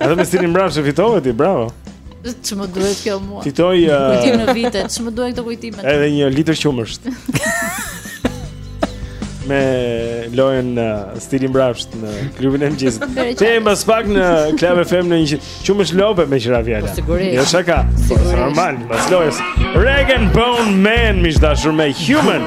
Edhe me stilin mbrapsht e fitove ti, bravo. Ç'më duhet kjo mua? Fitoj uh... kujtim në vite, ç'më duhet këto kujtime? Edhe një litër qumësht. me lojën uh, stilin mbrapsht në klubin e mëngjesit. Jemi pas pak në klub e fem në një qumësht lope me qira fjala. Po, sigurisht. Jo shaka. Po, normal, mbas loje. Rag'n'Bone Man, miq të dashur, me Human.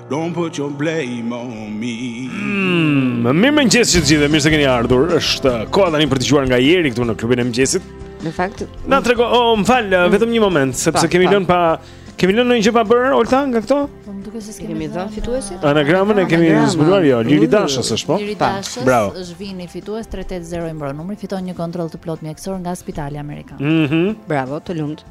Don't put your blame on me. Mm, mirëmëngjes të gjithë, mirë se keni ardhur. Është koha tani për të dëgjuar nga Jeri këtu në klubin e mëngjesit. Në fakt, na trego, oh, më fal, mm. vetëm një moment, sepse pa, kemi lënë pa kemi lënë ndonjë gjë pa bërë Olta nga këto? Po më duket s'kemi, kemi dhënë fituesit. Anagramën e kemi zbuluar jo, Liridashës është po? Liridashës Bravo. është Vini fitues 380 i mbaron numri, fiton një kontroll të plotë mjekësor nga Spitali Amerikan. Mhm. Mm Bravo, të lumtë.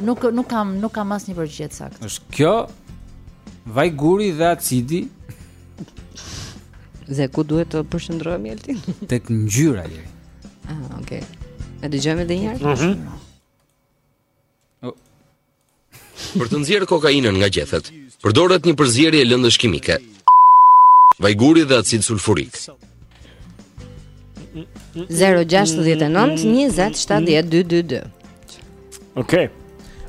Nuk nuk kam nuk kam asnjë përgjigje të saktë. Është kjo vajguri dhe acidi. Dhe ku duhet të përqendrohem Altin? Tek ngjyra Jeri. Ah, okay. E dëgjojmë edhe një herë. Mhm. Mm oh. Për të nxjerrë kokainën nga gjethet, përdoret një përzierje lëndësh kimike. Vajguri dhe acid sulfurik. 069 20 70 222 Okej. Okay.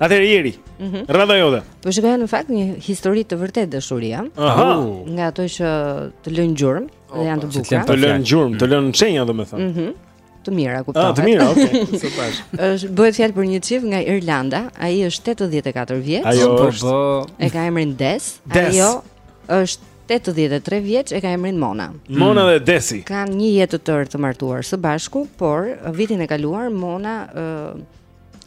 Atëherë Jeri. Mm -hmm. Radha jote. Po shikoja në fakt një histori të vërtetë dashurie. Aha. Uh. Nga ato që të lënë gjurmë dhe janë të bukura. Të lënë gjurmë, të lënë shenja domethënë. Mhm. Mm të mira ah, kuptohet. Ah, të mira, okay. Super. Është bëhet fjalë për një çift nga Irlanda, ai është 84 vjeç. Ajo është po, po. e ka emrin Des. Ajo është Tetëdhjetë e tre vjeç e ka emrin Mona. Mona dhe Desi. Kanë një jetë të tërë të martuar së bashku, por vitin e kaluar Mona ë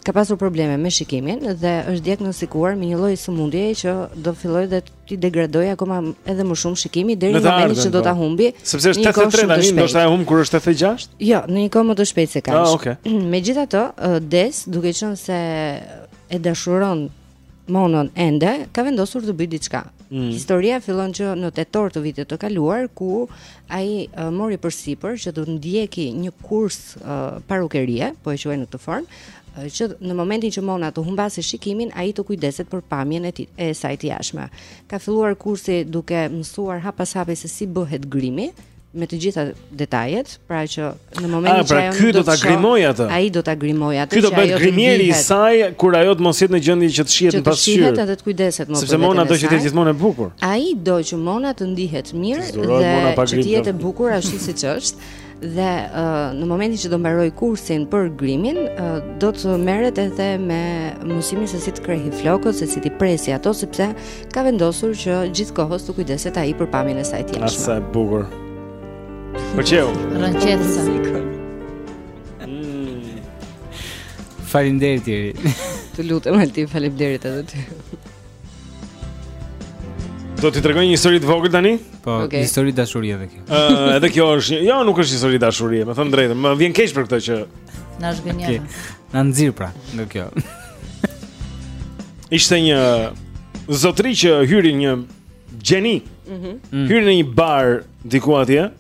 ka pasur probleme me shikimin dhe është diagnostikuar me një lloj sëmundjeje që do fillojë dhe t'i degradojë akoma edhe më shumë shikimi deri në momentin që do ta po. humbë. Sepse është 83 tani, do ta humbë kur është 86? Jo, në një kohë më të shpejtë se kaq. Ah, okay. Megjithatë, Des, duke qenë se e dashuron Monën ende ka vendosur të bëjë diçka. Mm. Historia fillon që në tetor të vitit të kaluar ku ai uh, mori përsipër që të ndjekë një kurs uh, parukerie, po e quaj në këtë formë, uh, që në momentin që Mona të humbasë shikimin, ai të kujdeset për pamjen e, e saj të jashtme. Ka filluar kursi duke mësuar hap pas hapi se si bëhet grimi, me të gjitha detajet, pra që në momentin pra që ai do ta grimojë atë. Ai do ta grimojë atë. Ky do bëhet grimieri i saj kur ajo të mos jetë në gjendje që të shihet në pasqyrë. Që të shihet edhe të kujdeset më. Sepse Mona do që të jetë gjithmonë e bukur. Ai do që Mona të ndihet mirë dhe që të jetë e bukur ashtu siç është. Dhe uh, në momentin që do mbarojë kursin për grimin, uh, do të merret edhe me mësimin se si të krehë flokët, se si t'i presë ato sepse ka vendosur që gjithë kohës të kujdeset ai për pamjen e saj të jashtme. Sa e bukur. Përqeu. Rënqetësa. Mm. Faleminderit Iri. Të lutem Alti, faleminderit edhe ty. Do t'i tregoj një histori të vogël tani? Po, okay. histori dashurie edhe kjo. Ëh, edhe kjo është, jo, nuk është histori dashurie, me thënë drejtë, më vjen keq për këtë që na zhgënjen. Okay. Na nxirr pra, nga kjo. Ishte një zotri që hyri një gjeni. Mhm. Mm -hmm. Hyri në një bar diku atje.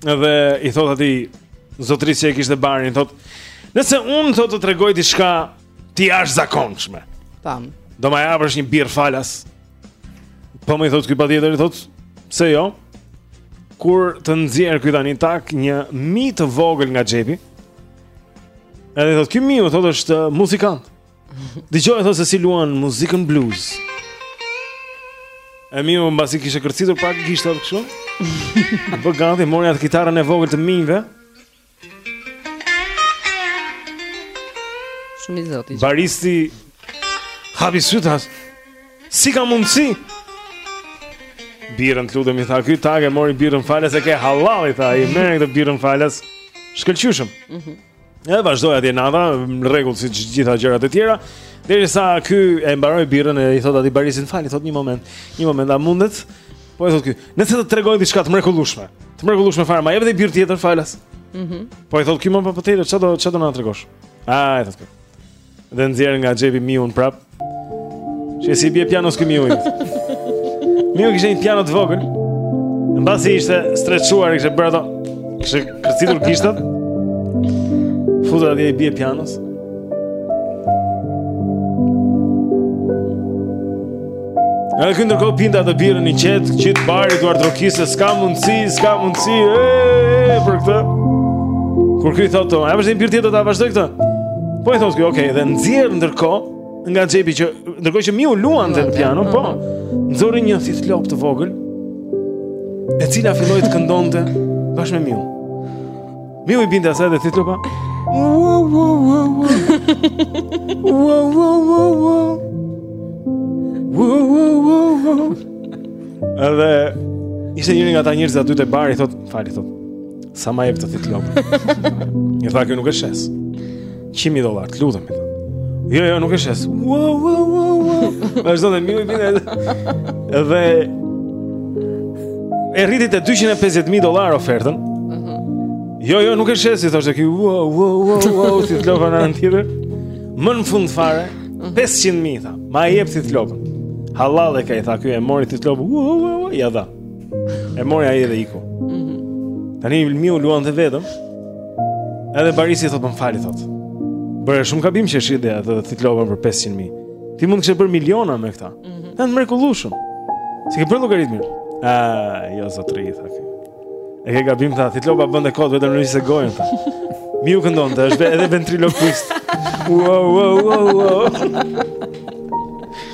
Dhe i thot atij zotërisë që e kishte barin, thot, "Nëse unë thot të tregoj diçka të jashtëzakonshme." Tam. Do ma japësh një birr falas. Po more i thot ky patjetër i thot, "Pse jo?" Kur të nxjerr ky tani tak një mi të vogël nga xhepi, Edhe i thotë, ky miu, thotë, është uh, muzikant. Dëgjoje, thotë, se si luan muzikën blues. E miu, mbasi kishte kërcitur pak, kishte atë kështu. Bë gati, mori atë kitarën e vogël të minjve. Shumë i zoti. Baristi, hapi sytë, Si ka mundësi? Birën të lutem i tha, ky tak e mori birën falas e ke halal i tha, i merre këtë birën falas, shkëlqyeshëm. Mm -hmm. E vazhdoi atje nata, në rregull si që gjitha gjërat e tjera, dhe sa ky e mbaroi birën e i thot atij baristit fali, thot një moment, një moment, a mundet, po e thot ky, nëse të tregoj diçka të mrekullushme, të mrekullushme fare, ma jep edhe një birë tjetër falas, mm -hmm. po e thot ky more po, patjetër, ç'do, ç'do na të tregosh? A, e thot ky. Dhe nxjerr nga xhepi miun prap. Që si i bie pianos ky miu. Miu kishte një piano të vogël. Mbasi ishte streçuar, kishte bërë ato. Kishte kërcitur gishtat. Futet dhe i bie pianos. Edhe ky ndërkohë pinte atë birën i qetë, gjithë bari duartrokiste, s'ka mundësi, s'ka mundësi, eee, për këtë. Kur ky i thotë të, a e ve edhe një birë tjetër ta vazhdoj këtë? Po i thotë ky, okej, dhe nxjerr ndërkohë, nga xhepi që, ndërkohë që miu luante në piano, po, nxori një thithlopë të vogël, e cila filloi të këndonte, bashkë me miun. Miu i binte asaj dhe thithlopa. Wow wow wow wow. Wow wow wow wow. Wow wow wow wow. Edhe ishte njëri nga ata njerëz aty te bari i thot, fali thot. Sa ma jep atë thithlopën. Ai tha që nuk e shes. 100.000 dollar, të lutem. Jo, jo, nuk e shes. Wow, wow, wow, wow. Është zonë më i mirë. Dhe e rriti te 250.000 dollar ofertën. Mhm. Jo, jo, nuk e shes, i thoshte ky. Wow, wow, wow, wow, si të lova në anë tjetër. Më në fund fare, 500.000 mhm. tha. Ma jep si të lova. Hallall e ke i tha ky e mori ti të lova. Wow, wow, wow, ja dha. E mori ai dhe iku. Mhm. Tani miu luante vetëm. Edhe baristi thotë, "Më fal, i thotë." Bëre shumë gabim që shite atë titlova për 500.000. Ti mund të kishe bërë miliona me këta. Mm -hmm. Janë mrekullueshëm. S'i ke bërë llogaritë mirë. Ah, jo zotri, tha ky. E ke gabim tha, ti lova bënte kot vetëm lëvizte gojën tha. Miu këndonte, është edhe ventrilokuist. Wow, wow, wow, wow.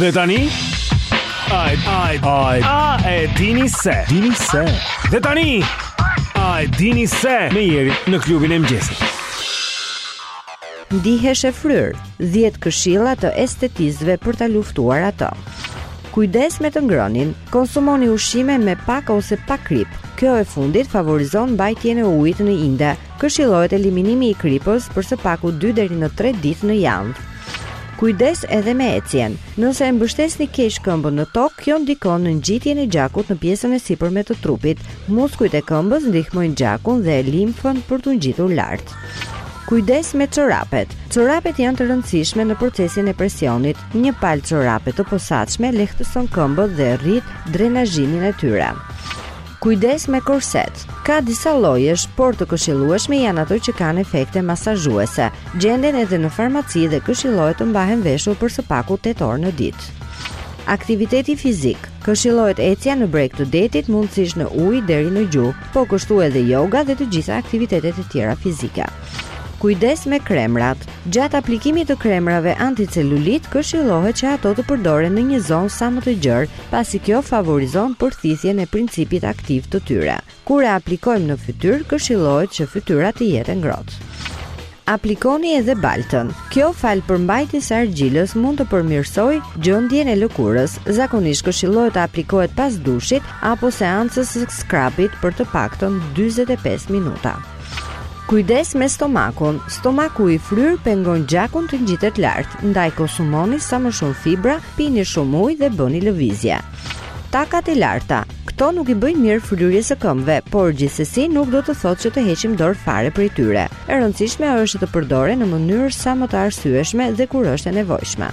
Dhe tani Ai ai ai a e dini se dini se Dhe tani a e dini se me jeri në klubin e mëngjesit Ndihesh e fryrë 10 këshilla të estetistëve për ta luftuar atë Kujdes me të ngrënën. Konsumoni ushqime me pak ose pa kripë. Kjo e fundit favorizon mbajtjen e ujit në inde. Këshillohet eliminimi i kripës për së paku 2 deri në 3 ditë në javë. Kujdes edhe me ecjen. Nëse e mbështesni keq këmbën në tokë, kjo ndikon në ngjitjen e gjakut në pjesën e sipërme të trupit. Muskujt e këmbës ndihmojnë gjakun dhe limfën për t'u ngjitur lart. Kujdes me çorapet. Çorapet janë të rëndësishme në procesin e presionit. Një palë çorape të posaçme lehtëson këmbët dhe rrit drenazhimin e tyre. Kujdes me korsetë. Ka disa llojesh, por të këshillueshme janë ato që kanë efekte masazhuese. Gjenden edhe në farmaci dhe këshillohet të mbahen veshur për së paku 8 orë në ditë. Aktiviteti fizik. Këshillohet ecja në breg të detit, mundësisht në ujë deri në gju, po kështu edhe yoga dhe të gjitha aktivitetet e tjera fizike. Kujdes me kremrat. Gjatë aplikimit të kremrave anticelulit këshillohet që ato të përdoren në një zonë sa më të gjerë, pasi kjo favorizon përthithjen e principit aktiv të tyre. Kur e aplikojmë në fytyrë, këshillohet që fytyra të jetë e ngrohtë. Aplikoni edhe baltën. Kjo falë përmbajtjes së argjilës mund të përmirësojë gjendjen e lëkurës. Zakonisht këshillohet të aplikohet pas dushit apo seancës së scrub-it për të paktën 45 minuta. Kujdes me stomakun. Stomaku i fryrë pengon gjakun të ngjitet lart, ndaj konsumoni sa më shumë fibra, pini shumë ujë dhe bëni lëvizje. Takat e larta. Këto nuk i bëjnë mirë fryrjes së këmbëve, por gjithsesi nuk do të thotë që të heqim dorë fare prej tyre. E rëndësishme është të përdoren në mënyrë sa më të arsyeshme dhe kur është e nevojshme.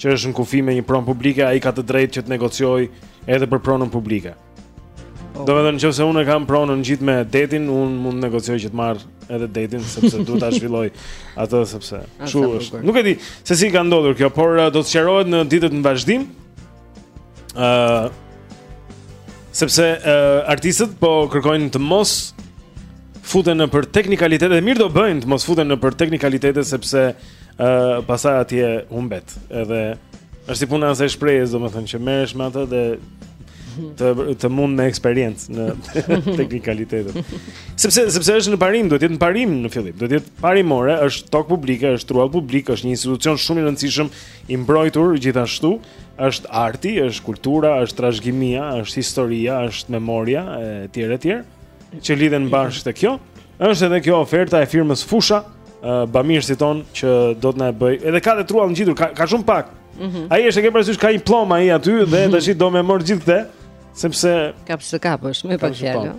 që është në kufi me një pronë publike, ai ka të drejtë që të negociojë edhe për pronën publike. Okay. Domethënë nëse unë kam pronën ngjitur me detin, unë mund të negocioj që të marr edhe detin sepse duhet ta zhvilloj atë sepse kështu është. Nuk e di se si ka ndodhur kjo, por uh, do të sqarohet në ditët në vazhdim. ë uh, Sepse uh, artistët po kërkojnë të mos futen nëpër teknikalitete. Mirë do bëjnë të mos futen nëpër teknikalitete sepse ë uh, pasaj atje humbet. Edhe është si puna e shprehjes, domethënë që merresh me atë dhe të të mund me eksperiencë në teknikalitetet. Sepse sepse është në parim, duhet të jetë në parim në fillim. Duhet të jetë parimore, është tokë publike, është truall publik, është një institucion shumë i rëndësishëm i mbrojtur gjithashtu. Është arti, është kultura, është trashëgimia, është historia, është memoria e tjera e tjera. që lidhen bashkë te kjo. Është edhe kjo oferta e firmës Fusha uh, bamirësit tonë që do të na e bëjë edhe ka dhe truall ngjitur ka, ka shumë pak mm -hmm. ai është e ke parasysh ka një pllomë ai aty dhe tashi do me marrë gjithë këtë sepse kap ç'të kapësh me pak fjalë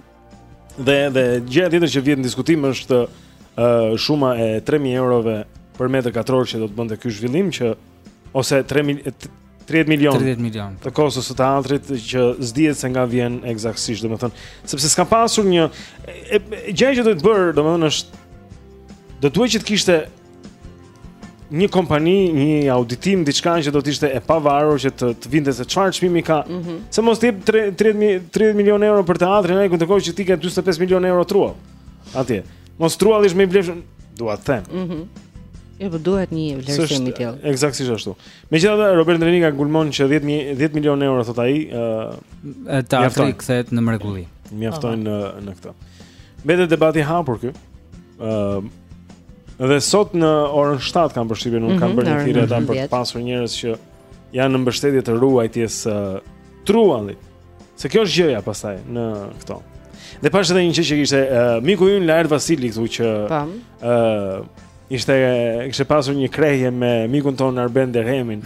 dhe, dhe gjëja tjetër që vihet në diskutim është uh, shuma e 3.000 eurove për metër katror që do të bënte ky zhvillim që ose 3.000 30 milion 30 milion të kostos së teatrit që s'dihet se nga vjen ekzaktësisht, domethënë, sepse s'ka pasur një gjë që do të bërë, domethënë është do duhet që të kishte një kompani, një auditim diçka që do të ishte e pavarur që të, të vinte se çfarë çmimi ka. Mm -hmm. Se mos të jep 30 30 milionë euro për teatrin, ai në një kohë që ti ke 45 milionë euro truall. Atje. Mos trualli është më i vlefshëm, dua të them. Mhm. Mm jo, po duhet një vlerësim i tillë. Ekzakt ashtu. Megjithatë Robert Ndrenika ngulmon që 10 mijë 10 milionë euro thotë ai, ë uh, teatri kthehet në mrekulli. Mjaftojnë në në këtë. Mbetet debat i hapur ky. ë uh, Dhe sot në orën 7 kam përshtypjen unë mm -hmm, kanë mhm, bërë një thirrje ata për të pasur njerëz që janë në mbështetje të ruajtjes së uh, truallit. Se kjo është gjëja pastaj në këto. Dhe pashë edhe një gjë që ishte uh, miku ynë Laert Vasili këtu që ë uh, ishte kishte pasur një krehje me mikun tonë Arben Derhemin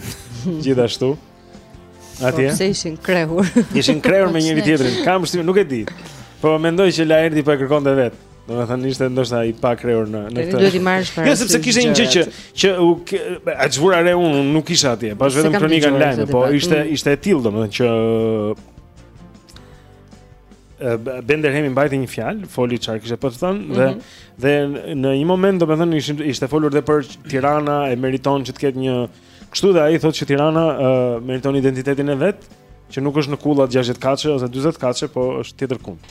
gjithashtu. Po, Atje. Po pse ishin krehur? ishin krehur me njëri tjetrin. Kam përshtypjen, nuk e di. Po mendoj që Laerti po e kërkonte vetë. Domethënë ishte ndoshta i pakrehur në në këtë. Duhet i marrësh para. Jo sepse kishte një gjë që që ua vura re unë nuk isha atje, pashë vetëm kronikën në lajme, po ishte mm. ishte e tillë domethënë që Ben Derhemi mbajti një fjalë, foli çfarë kishte për të thënë dhe mhm. dhe në një moment domethënë ishte folur edhe për Tirana e meriton që të ketë një Kështu dhe ai thotë që Tirana uh, meriton identitetin e vet, që nuk është në kullat 60 katshe ose 40 katshe, po është tjetër kund.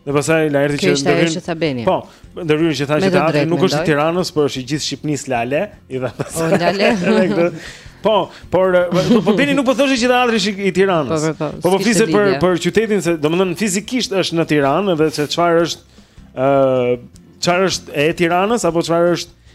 Dhe pastaj Laerti që ndërhyn. Kishte tha Beni. Po, ndërhyn që tha që teatri nuk është i Tiranës, por është i gjithë Shqipnisë Lale, i dha pas. O Lale. Po, por po, po Beni nuk po thoshte që teatri është i Tiranës. Po, po, po. Po po fliste për për qytetin se domethënë fizikisht është në Tiranë dhe se çfarë është ë çfarë është e Tiranës apo çfarë është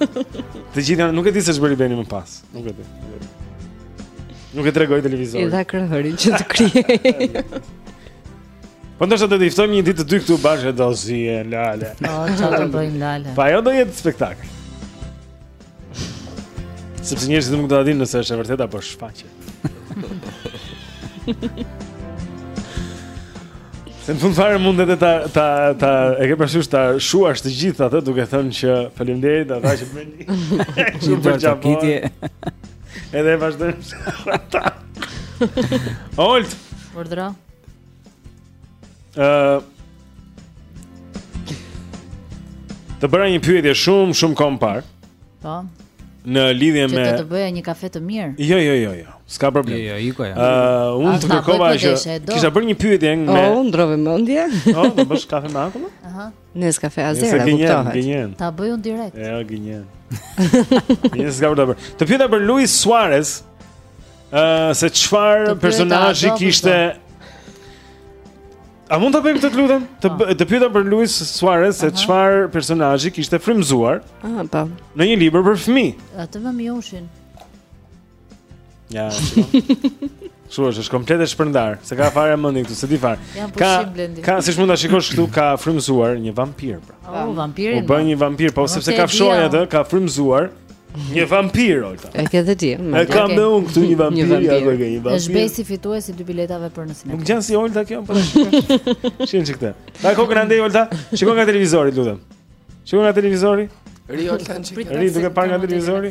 Të gjithë janë, nuk e di se ç'bëri Beni më pas. Nuk e di. Nuk e tregoi televizori. I dha krahërorin që të krijej. Po ndoshta do t'i ftojmë një ditë të dy këtu bashkë do si e lale. Po çfarë do bëjmë lale? Po ajo do jetë spektakël. Sepse njerëzit nuk do ta dinë nëse është e vërtetë apo është shfaqje. Se në fund fare mundet e ta, ta, ta e ke parasysh ta shuash të gjithë atë duke thënë që faleminderit ata që më ndihmuan. Shumë për qapo. Edhe vazhdojmë. Olt! Urdhëro. Ëh. Të bëra një pyetje shumë shumë kohë më parë. Po. Në lidhje me Të të bëja një kafe të mirë. Jo, jo, jo, jo. S'ka problem. Jo, jo, iko ja. Ëh, unë të kërkova që kisha bërë një pyetje me O, ndërrove mendje. Po, do bësh kafe me akull? Aha. Neskafe Azera, po kuptohet. Gënjen. Ta bëj unë direkt. Jo, gënjen. Një s'ka për ta bërë. Të pyeta për Luis Suarez. Ëh, se çfarë personazhi kishte A mund ta bëjmë këtë të lutem? Të po. të pyeta për Luis Suarez se çfarë personazhi kishte frymëzuar? Ëh, po. Në një libër për fëmijë. A të vëmë Joshin. Ja. Shumë është, është komplet e shpërndarë, s'e ka fare mendjen këtu, s'e di fare. Ja, po ka, ka, siç mund ta shikosh këtu, ka frymëzuar një vampir, pra. Oh, vampirin. U bë po. një vampir, po, sepse kafshoi atë, ka frymëzuar Një vampir Olta. E ke dhe ti. E kam dhe unë këtu një vampir, një vampir. apo ke një vampir. Është Besi fitues i dy biletave për në kinema. Nuk ngjan si Olta kjo, po. Shihe një çikë. Ta kokën andej Olta. Shiko nga televizori, të lutem. Shiko nga televizori. Rri Olta një çikë. Rri duke parë nga televizori.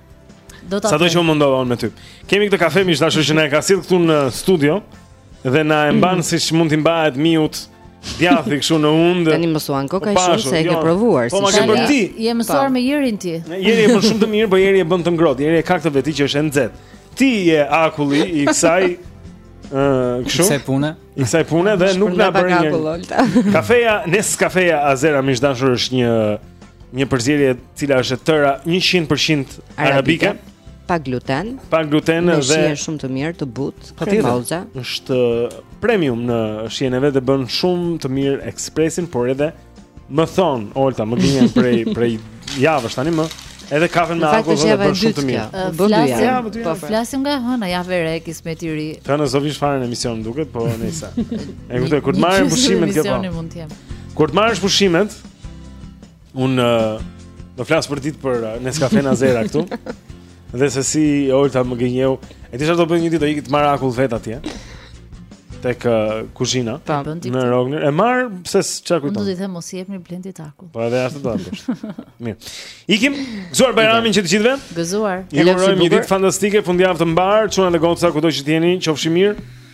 Do ta. Sa do të mundova unë me ty. Kemi këtë kafe miq të dashur që na e ka sjellë këtu në studio dhe na e mban mm. siç mund t'i mbahet miut djathi kështu në hundë. Tani më zuri koka po, shumë se e ke jo. provuar. Po ma ke bërë ti. Je mësuar po. me Jerin ti. Jeri e bën shumë të mirë, po Jeri e bën të ngrohtë. Jeri e ka këtë veti që është e nxehtë. Ti je akulli i kësaj ë kështu. Kësaj pune. I kësaj pune dhe nuk na bën një. Kafeja, neskafeja Azera miq të dashur është një një përzierje e cila është e tëra 100% arabike, pa gluten. Pa gluten dhe është shumë të mirë, të butë, kremoze. Është uh, premium në shijen e vet dhe bën shumë të mirë ekspresin, por edhe Më thon, Olta, më gënjen prej prej javësh tani më. Edhe kafen me akull do të bësh shumë të mirë. Po bën dy javë. Po flasim nga hëna javë e re kismet i ri. S'ka të ardhësh fare në emision duket, po nejse. E kuptoj kur të marr pushimet këtu. Emisioni mund të jem. Kur të marrësh pushimet, un do flas për ditë për Nescafe Azera këtu. Dhe se si Olta më gënjeu, e di çfarë do bëj një ditë do iki t'marr akull vet atje. Tek uh, kuzhina Ta bën ti. në Rogner. E marr pse çka kujton. Unë do t'i them mos i jepni Blendit akull. Po edhe ashtu do ta bësh. Mirë. Ikim, gëzuar Bajramin që të gjithëve. Gëzuar. Ju urojmë një ditë fantastike, fundjavë të mbarë, çuna dhe goca kudo që të jeni, qofshi mirë.